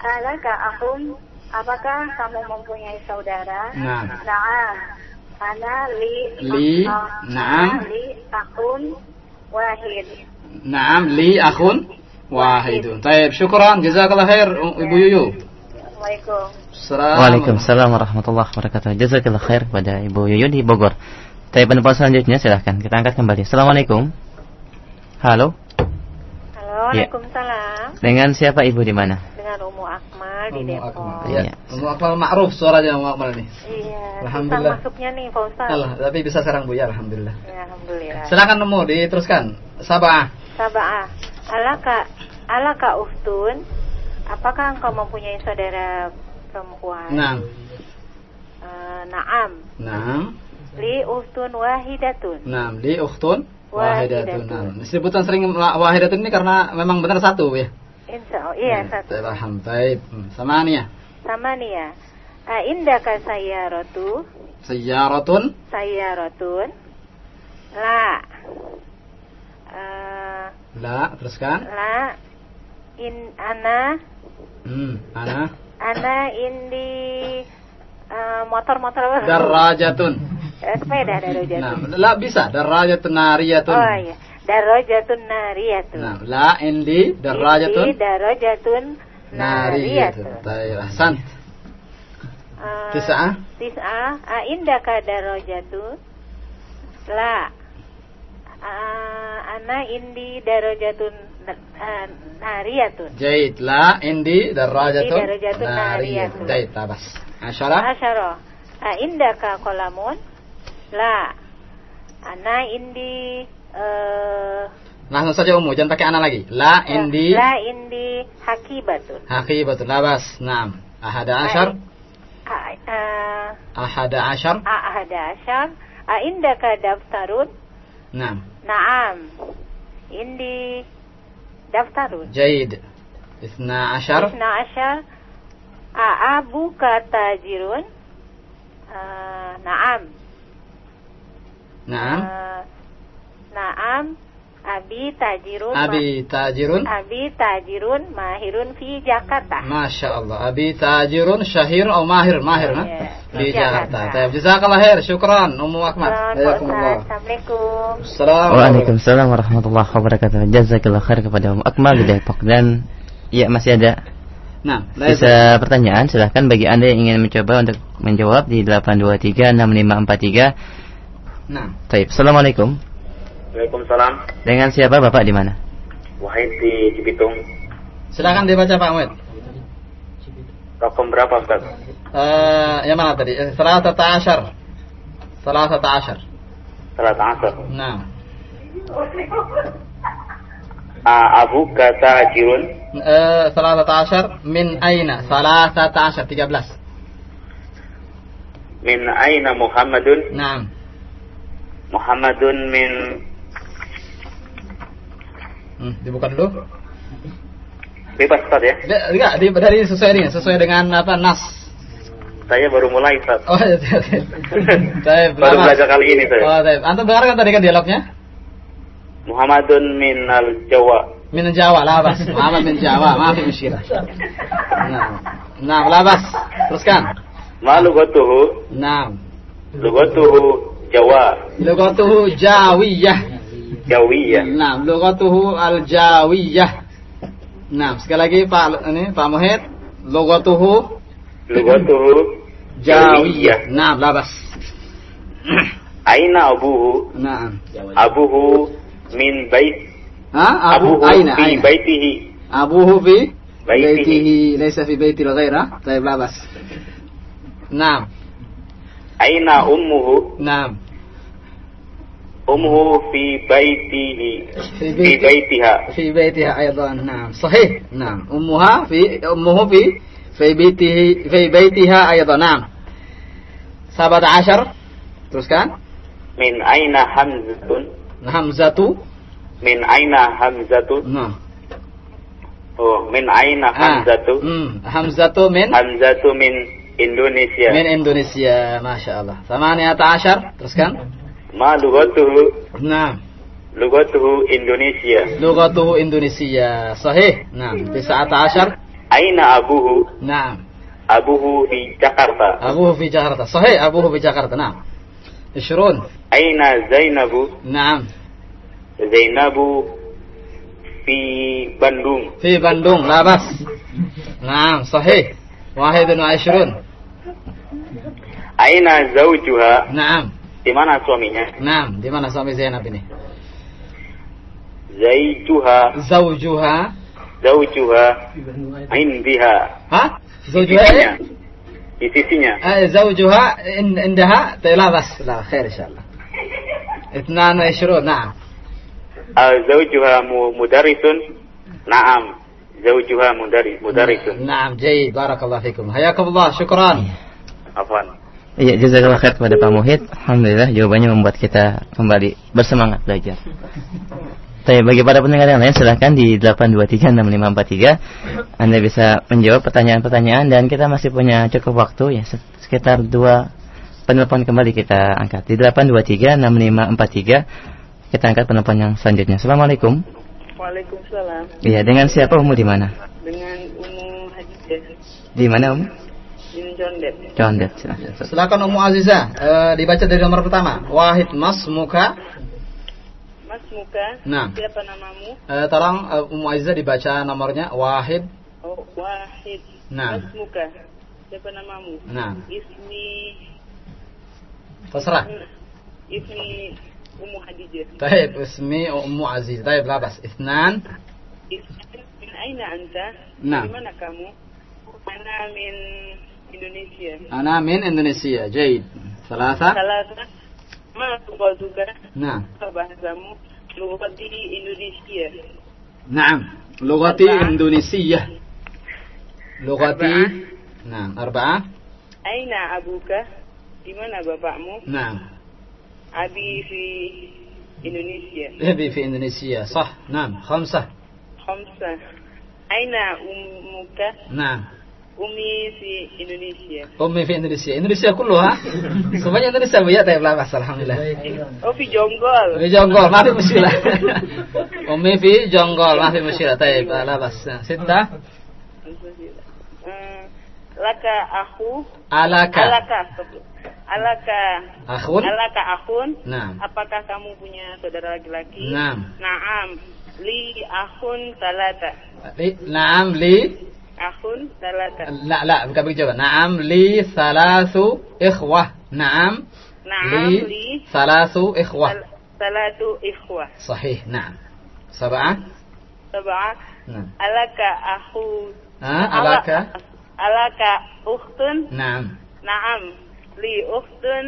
Alaka akhun? Apakah kamu mempunyai saudara? Naam. Naam. Ana li Li. Naam. Li akhun wahid. Naam. Li akhun wahidun. Taib. Syukran. Jazakallah khair Ibu Yuyu. Assalamualaikum. Waalaikumsalam warahmatullahi wabarakatuh. Jazakallah khair kepada Ibu Yuyu di Bogor. Tapi penelpon selanjutnya silahkan kita angkat kembali. Assalamualaikum. Halo. Halo, Ya. Waalaikumsalam. Dengan siapa Ibu di mana? Dengan Umu Akmal di Depok. Ya. Umu Akmal ma'ruf suaranya Umu Akmal ini. Iya. Alhamdulillah. Masuknya nih, Pak Ustaz. Allah, tapi bisa sekarang Bu ya, alhamdulillah. Ya, alhamdulillah. Silakan Umu diteruskan. Sabah. Sabah. Alaka alaka uftun. Apakah engkau mempunyai saudara perempuan? Nah. Eh, naam. Naam. Li uftun wahidatun. Naam, li ukhtun wahidatun. Wahidatun. Naam. Sebutan sering wahidatun ini karena memang benar satu ya. Insya Allah, iya satu. Paham, baik. Hmm. Sama nih ya. Ah, indaka sayyaratu. Sayyaratun. Sayyarotun. La. Eh, La, teruskan. la. In ana. Hmm, ana. Ana indi eh, motor-motor? Darajatun. Eh, sepeda darajatun. Nah, la bisa. Darajatun nariyatun. Oh iya. Darajatun nariyatun. Nah, la indi darajatun Indi darajatun nariyatun. Baik, ahsan. Eh, Tis'ah. Tis'ah. Ah, indaka darajatun. La. Ah, ana indi darajatun ah, nariyatun. Jaid. La indi darajatun darajatun nariyatun. Jaid, tabas. Asyara. Asyara. Ah, indaka kolamun. La. Ana indi eh Langsung saja umum, jangan pakai ana lagi. La indi La indi hakibatun. haqibatul labas. Naam. Ahada asyar. Ah, ah, Ahada asyar. ah, ahada asyar. Ah, indaka daftarun. Naam. Naam. Indi daftarun. Jaid. Isna asyar. Isna asyar. Ah, abuka tajirun. Ah, naam. Naam. Abi tajirun. Abi tajirun. Abi tajirun mahirun fi Jakarta. Masya Allah. Abi tajirun syahir atau mahir. Mahir, ha? Di Di Jakarta. Taib. Jazakallah khair. Syukran. Ummu Akmal. Jazakumullah. Assalamualaikum. Assalamualaikum. Waalaikumsalam warahmatullahi wabarakatuh. Jazakallah khair kepada Umu Akmal di Depok dan ya masih ada Nah, Bisa pertanyaan silahkan bagi anda yang ingin mencoba untuk menjawab di 8236543 Nah. Taib. Assalamualaikum Waalaikumsalam. Dengan siapa Bapak di mana? Wahid di Cibitung. Silakan dibaca Pak Ahmed. Rokam berapa Ustaz? Eh, yang mana tadi? Eh, Salasata ashar. Salasata ashar. Salat asar. Nah. Ah, Abu kata Hajirun. Eh, Salasata ashar min aina? Salasata ashar 13. Min aina Muhammadun? Naam. Muhammadun min Hmm, dibuka dulu. bebas Ustaz ya. De- Enggak, di, dari sesuai ini, sesuai dengan apa nas. Saya baru mulai Ustaz. Oh, iya, iya. Baik, Baru belajar kali ini saya. Oh, baik. Antum dengarkan tadi kan dialognya? Muhammadun min al Jawa. Min Jawa, lah bas. Muhammad min Jawa, maaf ya musyirah. Nah, nah, lah bas. Teruskan. Ma lugatuhu? Nah, Lugatuhu Jawa. lugatuhu Jawiyah. Jawiyah. Nah, lugatuhu al-jawiyah. Nah, sekali lagi Pak ini Pak Muhid, lugatuhu lugatuhu jawiyah. Nah, labas. Aina abuhu? Naam. Abuhu min bait. Ha? Abu, abuhu aina, fi aina. baitihi. Abuhu fi baitihi. baitihi. Fi baiti ghaira. Tayyib labas. Naam. Aina ummuhu? Naam Ummuhu fi baitihi. في Fi بيت baitiha. في بيتها أيضا نعم صحيح نعم أمها في أمه في في بيته في بيتها أيضا نعم سبعة عشر teruskan Min aina Hamzatun? همزة Min aina Hamzatu? نعم Oh, min aina Hamzatu? مم. همزة من Hamzatu min Indonesia. من إندونيسيا ما شاء الله ثمانية عشر teruskan Ma lugatuhu. Nah. Lugatuhu Indonesia. Lugatuhu Indonesia. Sahih. Nah. Bisa ashar. Aina abuhu. Nah. Abuhu fi Jakarta. Abuhu fi Jakarta. Sahih. Abuhu fi Jakarta. Nah. Ishrun. Aina Zainabu. Nah. Zainabu fi Bandung. Fi Bandung. Labas. Nah. Sahih. Wahidun wa Ishrun. Aina zaujuha. Nah. Di mana suaminya? نعم di mana suami Zainab ini Zaijuha, زوجها zaujuha indiha. ها زوجها Sisinya. إيه؟ Di sisinya. آه، زوجها إن- عندها طيب لا بس لا خير إن شاء الله اثنان وعشرون نعم Ah, zaujuha mu mudarrisun? Naam. Zaujuha mudarris mudarrisun. نعم جيد بارك الله فيكم حياكم الله شكرا Afwan. Iya, jazakallah khair kepada Pak Muhid. Alhamdulillah jawabannya membuat kita kembali bersemangat belajar. Tapi bagi para pendengar yang lain silahkan di 8236543 Anda bisa menjawab pertanyaan-pertanyaan dan kita masih punya cukup waktu ya se- sekitar dua penelpon kembali kita angkat di 8236543 kita angkat penelpon yang selanjutnya. Assalamualaikum. Waalaikumsalam. Iya, dengan siapa Umu di mana? Dengan Umu Hajijah Di mana Umu? Jondet. Jondet silakan. Silakan Ummu Aziza e, dibaca dari nomor pertama. Wahid Mas Muka. Mas Muka. Nah. Siapa namamu? E, tolong uh, Ummu Aziza dibaca nomornya Wahid. Oh, Wahid. Nah. Mas Muka. Siapa namamu? Nah. Ismi. Terserah. Ismi Ummu Hadijah. Taib, ismi Ummu Aziza. Taib, labas. Isnan. Isnan. Min aina anta? Nah. Di mana kamu? Ana min Indonesia. أنا من إندونيسيا جيد ثلاثة Salasa. Ma lugatuka? نعم Apa bahasamu? Lugati Indonesia. نعم لغتي إندونيسية لغتي نعم أربعة Aina abuka? Di mana bapakmu? نعم Abi fi Indonesia. أبي في إندونيسيا صح نعم خمسة Khamsa. Aina ummuka? نعم Umi si Indonesia. Umi fi Indonesia. Indonesia kulluha. Semuanya Indonesia bu ya tayyib lah alhamdulillah. Oh, Umi Jonggol. Fi Jonggol, maaf musykilah. Umi fi Jonggol, maaf musykilah tayyib lah bas. Sita. Laka aku. Alaka. Alaka. Alaka. Akhun. Alaka akhun. Naam. Apakah kamu punya saudara laki-laki? Naam. Naam. Li akhun salata. Naam li لي Akhun salata. لا لا bukan begitu Pak. نعم لي ثلاث إخوة نعم Naam لي li ثلاث إخوة salatu ikhwah. Sahih. Naam. Sab'ah. Sab'ah. Naam. Alaka akhu. Ah, alaka. Alaka ukhtun. Naam. Naam. Li ukhtun.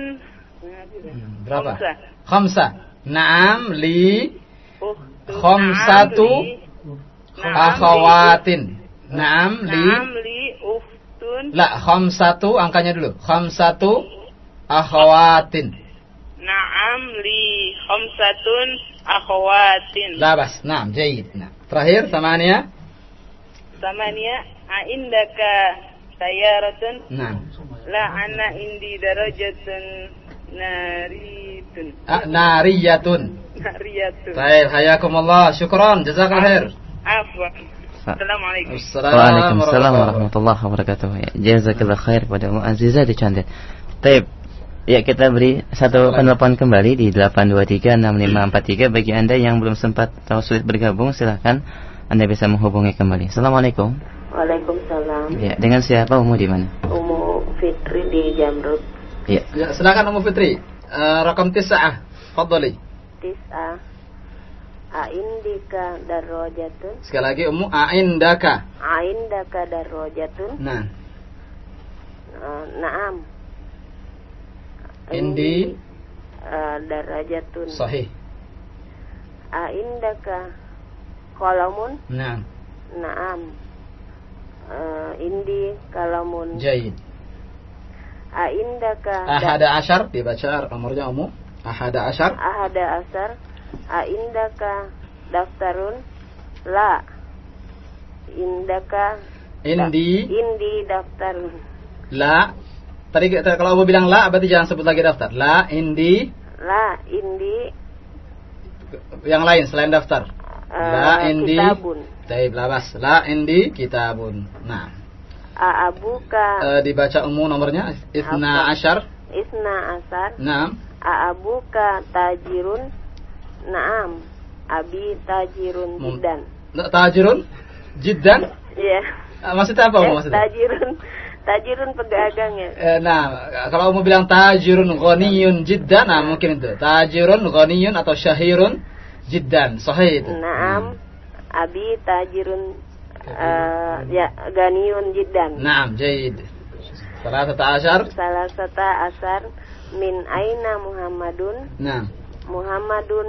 Berapa? Khamsa. Khamsa. Naam li Ukhtun. khamsatu Naam, li-. Naam li ukhtun. La khamsatu angkanya dulu. Khamsatu akhawatin. Naam li khamsatun akhawatin. La bas. Naam, jayid. Nah. Terakhir tamania. Samania aindaka sayaratun. Naam. La ana indi darajatun naritun. Ah, nariyatun. Nariyatun. Baik, hayakumullah. Syukran. Jazakallah khair. Afwan. Assalamualaikum. Waalaikumsalam warahmatullahi wabarakatuh. Ya, Jazakallah khair pada Mu Aziza di Condet. Taib. Ya kita beri satu penelpon kembali di 8236543 bagi Anda yang belum sempat atau sulit bergabung silahkan Anda bisa menghubungi kembali. Assalamualaikum. Waalaikumsalam. Ya, dengan siapa Umu di mana? Umu Fitri di Jamrut Ya. Ya, silakan Ummu Fitri. Eh, rakam tis'ah. Fadhali. Tis'a. Aindika darrojatun. Sekali lagi Ummu aindaka. Aindaka darrojatun. Nah, Eh, Naam. indi Eh, darajatun. sahih. Aindaka kalamun. Nah, Naam. Eh, indi kalamun. jayid. Aindaka Ahada asyar dibaca nomornya Ummu. Ahada asyar. Ahada asar Aindaka daftarun La Indaka Indi Indi daftarun la. Tadi kalau Ummu bilang la berarti jangan sebut lagi daftar. La indi La Indi yang lain selain daftar. eh, La indi Kitabun Taib labas. La indi kitabun. Nah, Aabuka eh, dibaca umum nomornya Isna Apa? asyar. Isna asar Naam. Aabuka tajirun Naam Abi tajirun jiddan Nah, Tajirun jiddan. Iya Ah, Maksudnya apa Eh, maksudnya? Tajirun Tajirun pedagang ya Eh, nah, kalau mau bilang tajirun ghaniyun jiddan, nah mungkin itu. Tajirun ghaniyun atau syahirun jiddan. Sahih itu. Naam Abi tajirun eh, ya ganiyun jiddan Naam, jayid. Salah satu asyar. salah satu asar min aina Muhammadun Naam. Muhammadun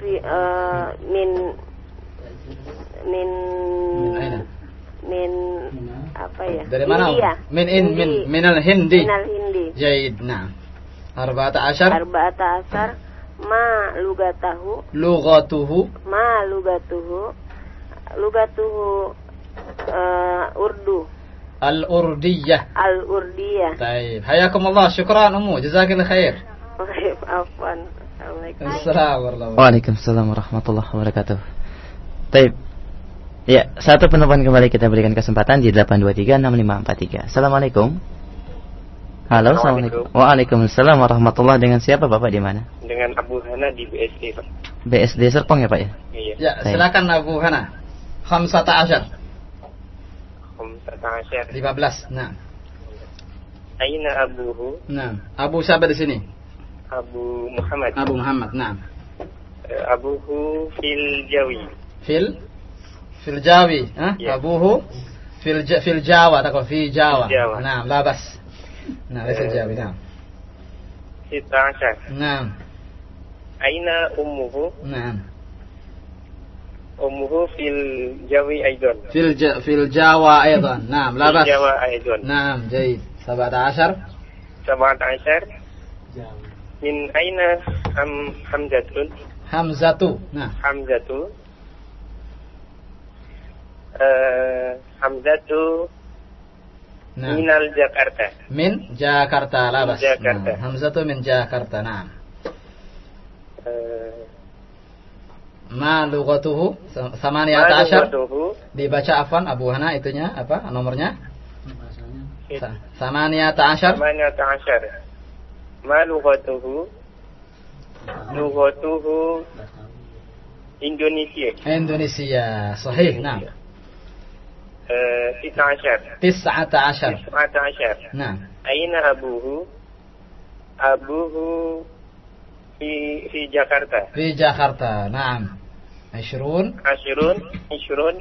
fi, eh, min min Min min apa ya Dari mana? India. Min in min Hindi. minal hindi. minal hindi Jayid. Naam. Arba'ata asyar. arba'ata asar ma lugatahu Lughatuhu ma lugatuhu lugatuhu eh, urdu al-urdiyah. al urdiyah Taib. Hayakumullah. Syukran Ummu. Jazakillah khair. afwan Assalamualaikum Assalamualaikum. Waalaikumsalam warahmatullahi wabarakatuh. Taib. Ya, satu penelpon kembali kita berikan kesempatan di 8236543. Assalamualaikum. Halo, Assalamualaikum. Waalaikumsalam warahmatullahi Dengan siapa Bapak di mana? Dengan Abu Hana di BSD, Pak. BSD Serpong ya Pak ya? Iya. Ya, silakan Abu Hana. Khamsata asyar. Khamsata asyar. 15. Nah. Aina abuhu? Nah, Abu siapa di sini? Abu Muhammad. Abu Muhammad. Nah. Eh, abuhu fil jawi. Fil fil Jawi, ha? Ya. Abuhu fil ja, fil Jawa atau fi Jawa. Fil Jawa. Nah, labas. Nah, fil Eh. Jawi. Nah. Sita asyar. Nah. Aina ummuhu? Nah. Ummuhu fil jawi aidan. Fil ja, fil Jawa aidan. Nah, labas. Fil Jawa aidan. Nah, جيد 17 Sabat asyar. Min aina ham hamzatun? Hamzatu. Nah. Hamzatu. Eh, Hamzatu Nah. minal Jakarta. Min Jakarta labas. Jakarta. Nah, Hamzatu min Jakarta. Nah. Eh, Ma lughatuhu Samaniyata ma asyar? Dibaca afan Abu Hana itunya apa nomornya? Sa- Samaniyata asyar Samaniyata asyar. Ma lughatuhu? Lughatuhu Indonesia. Indonesia. Sahih. Nah. Eh, Tisa asyar. Tis'ata asyar. Tis'ata asyar. Nah. Aina abuhu? Abuhu في في جاكرتا في جاكرتا نعم عشرون عشرون عشرون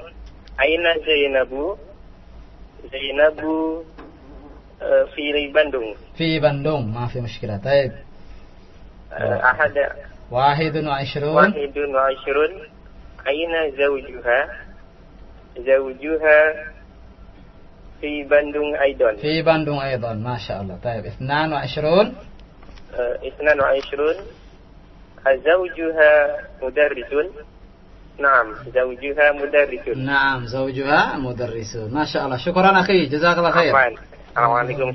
أين زينب زينب آه، في بندung في بندung ما في مشكلة. طيب. آه، أحد. واحد وعشرون. واحد وعشرون. أين زوجها؟ زوجها في بندung أيضا. في بندung أيضا ما شاء الله. طيب اثنان وعشرون. آه، اثنان وعشرون. زوجها مدرس نعم زوجها مدرس نعم زوجها مدرس ما شاء الله. شكرا أخي جزاك الله خير. Assalamualaikum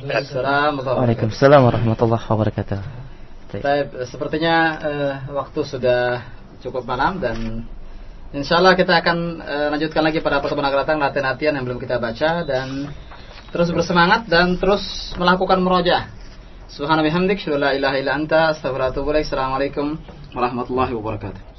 Waalaikumsalam warahmatullahi wabarakatuh Baik, sepertinya uh, waktu sudah cukup malam dan insya Allah kita akan uh, lanjutkan lagi pada pertemuan akan datang latihan-latihan yang belum kita baca dan terus bersemangat dan terus melakukan merojah. Subhanallah Assalamualaikum warahmatullahi wabarakatuh.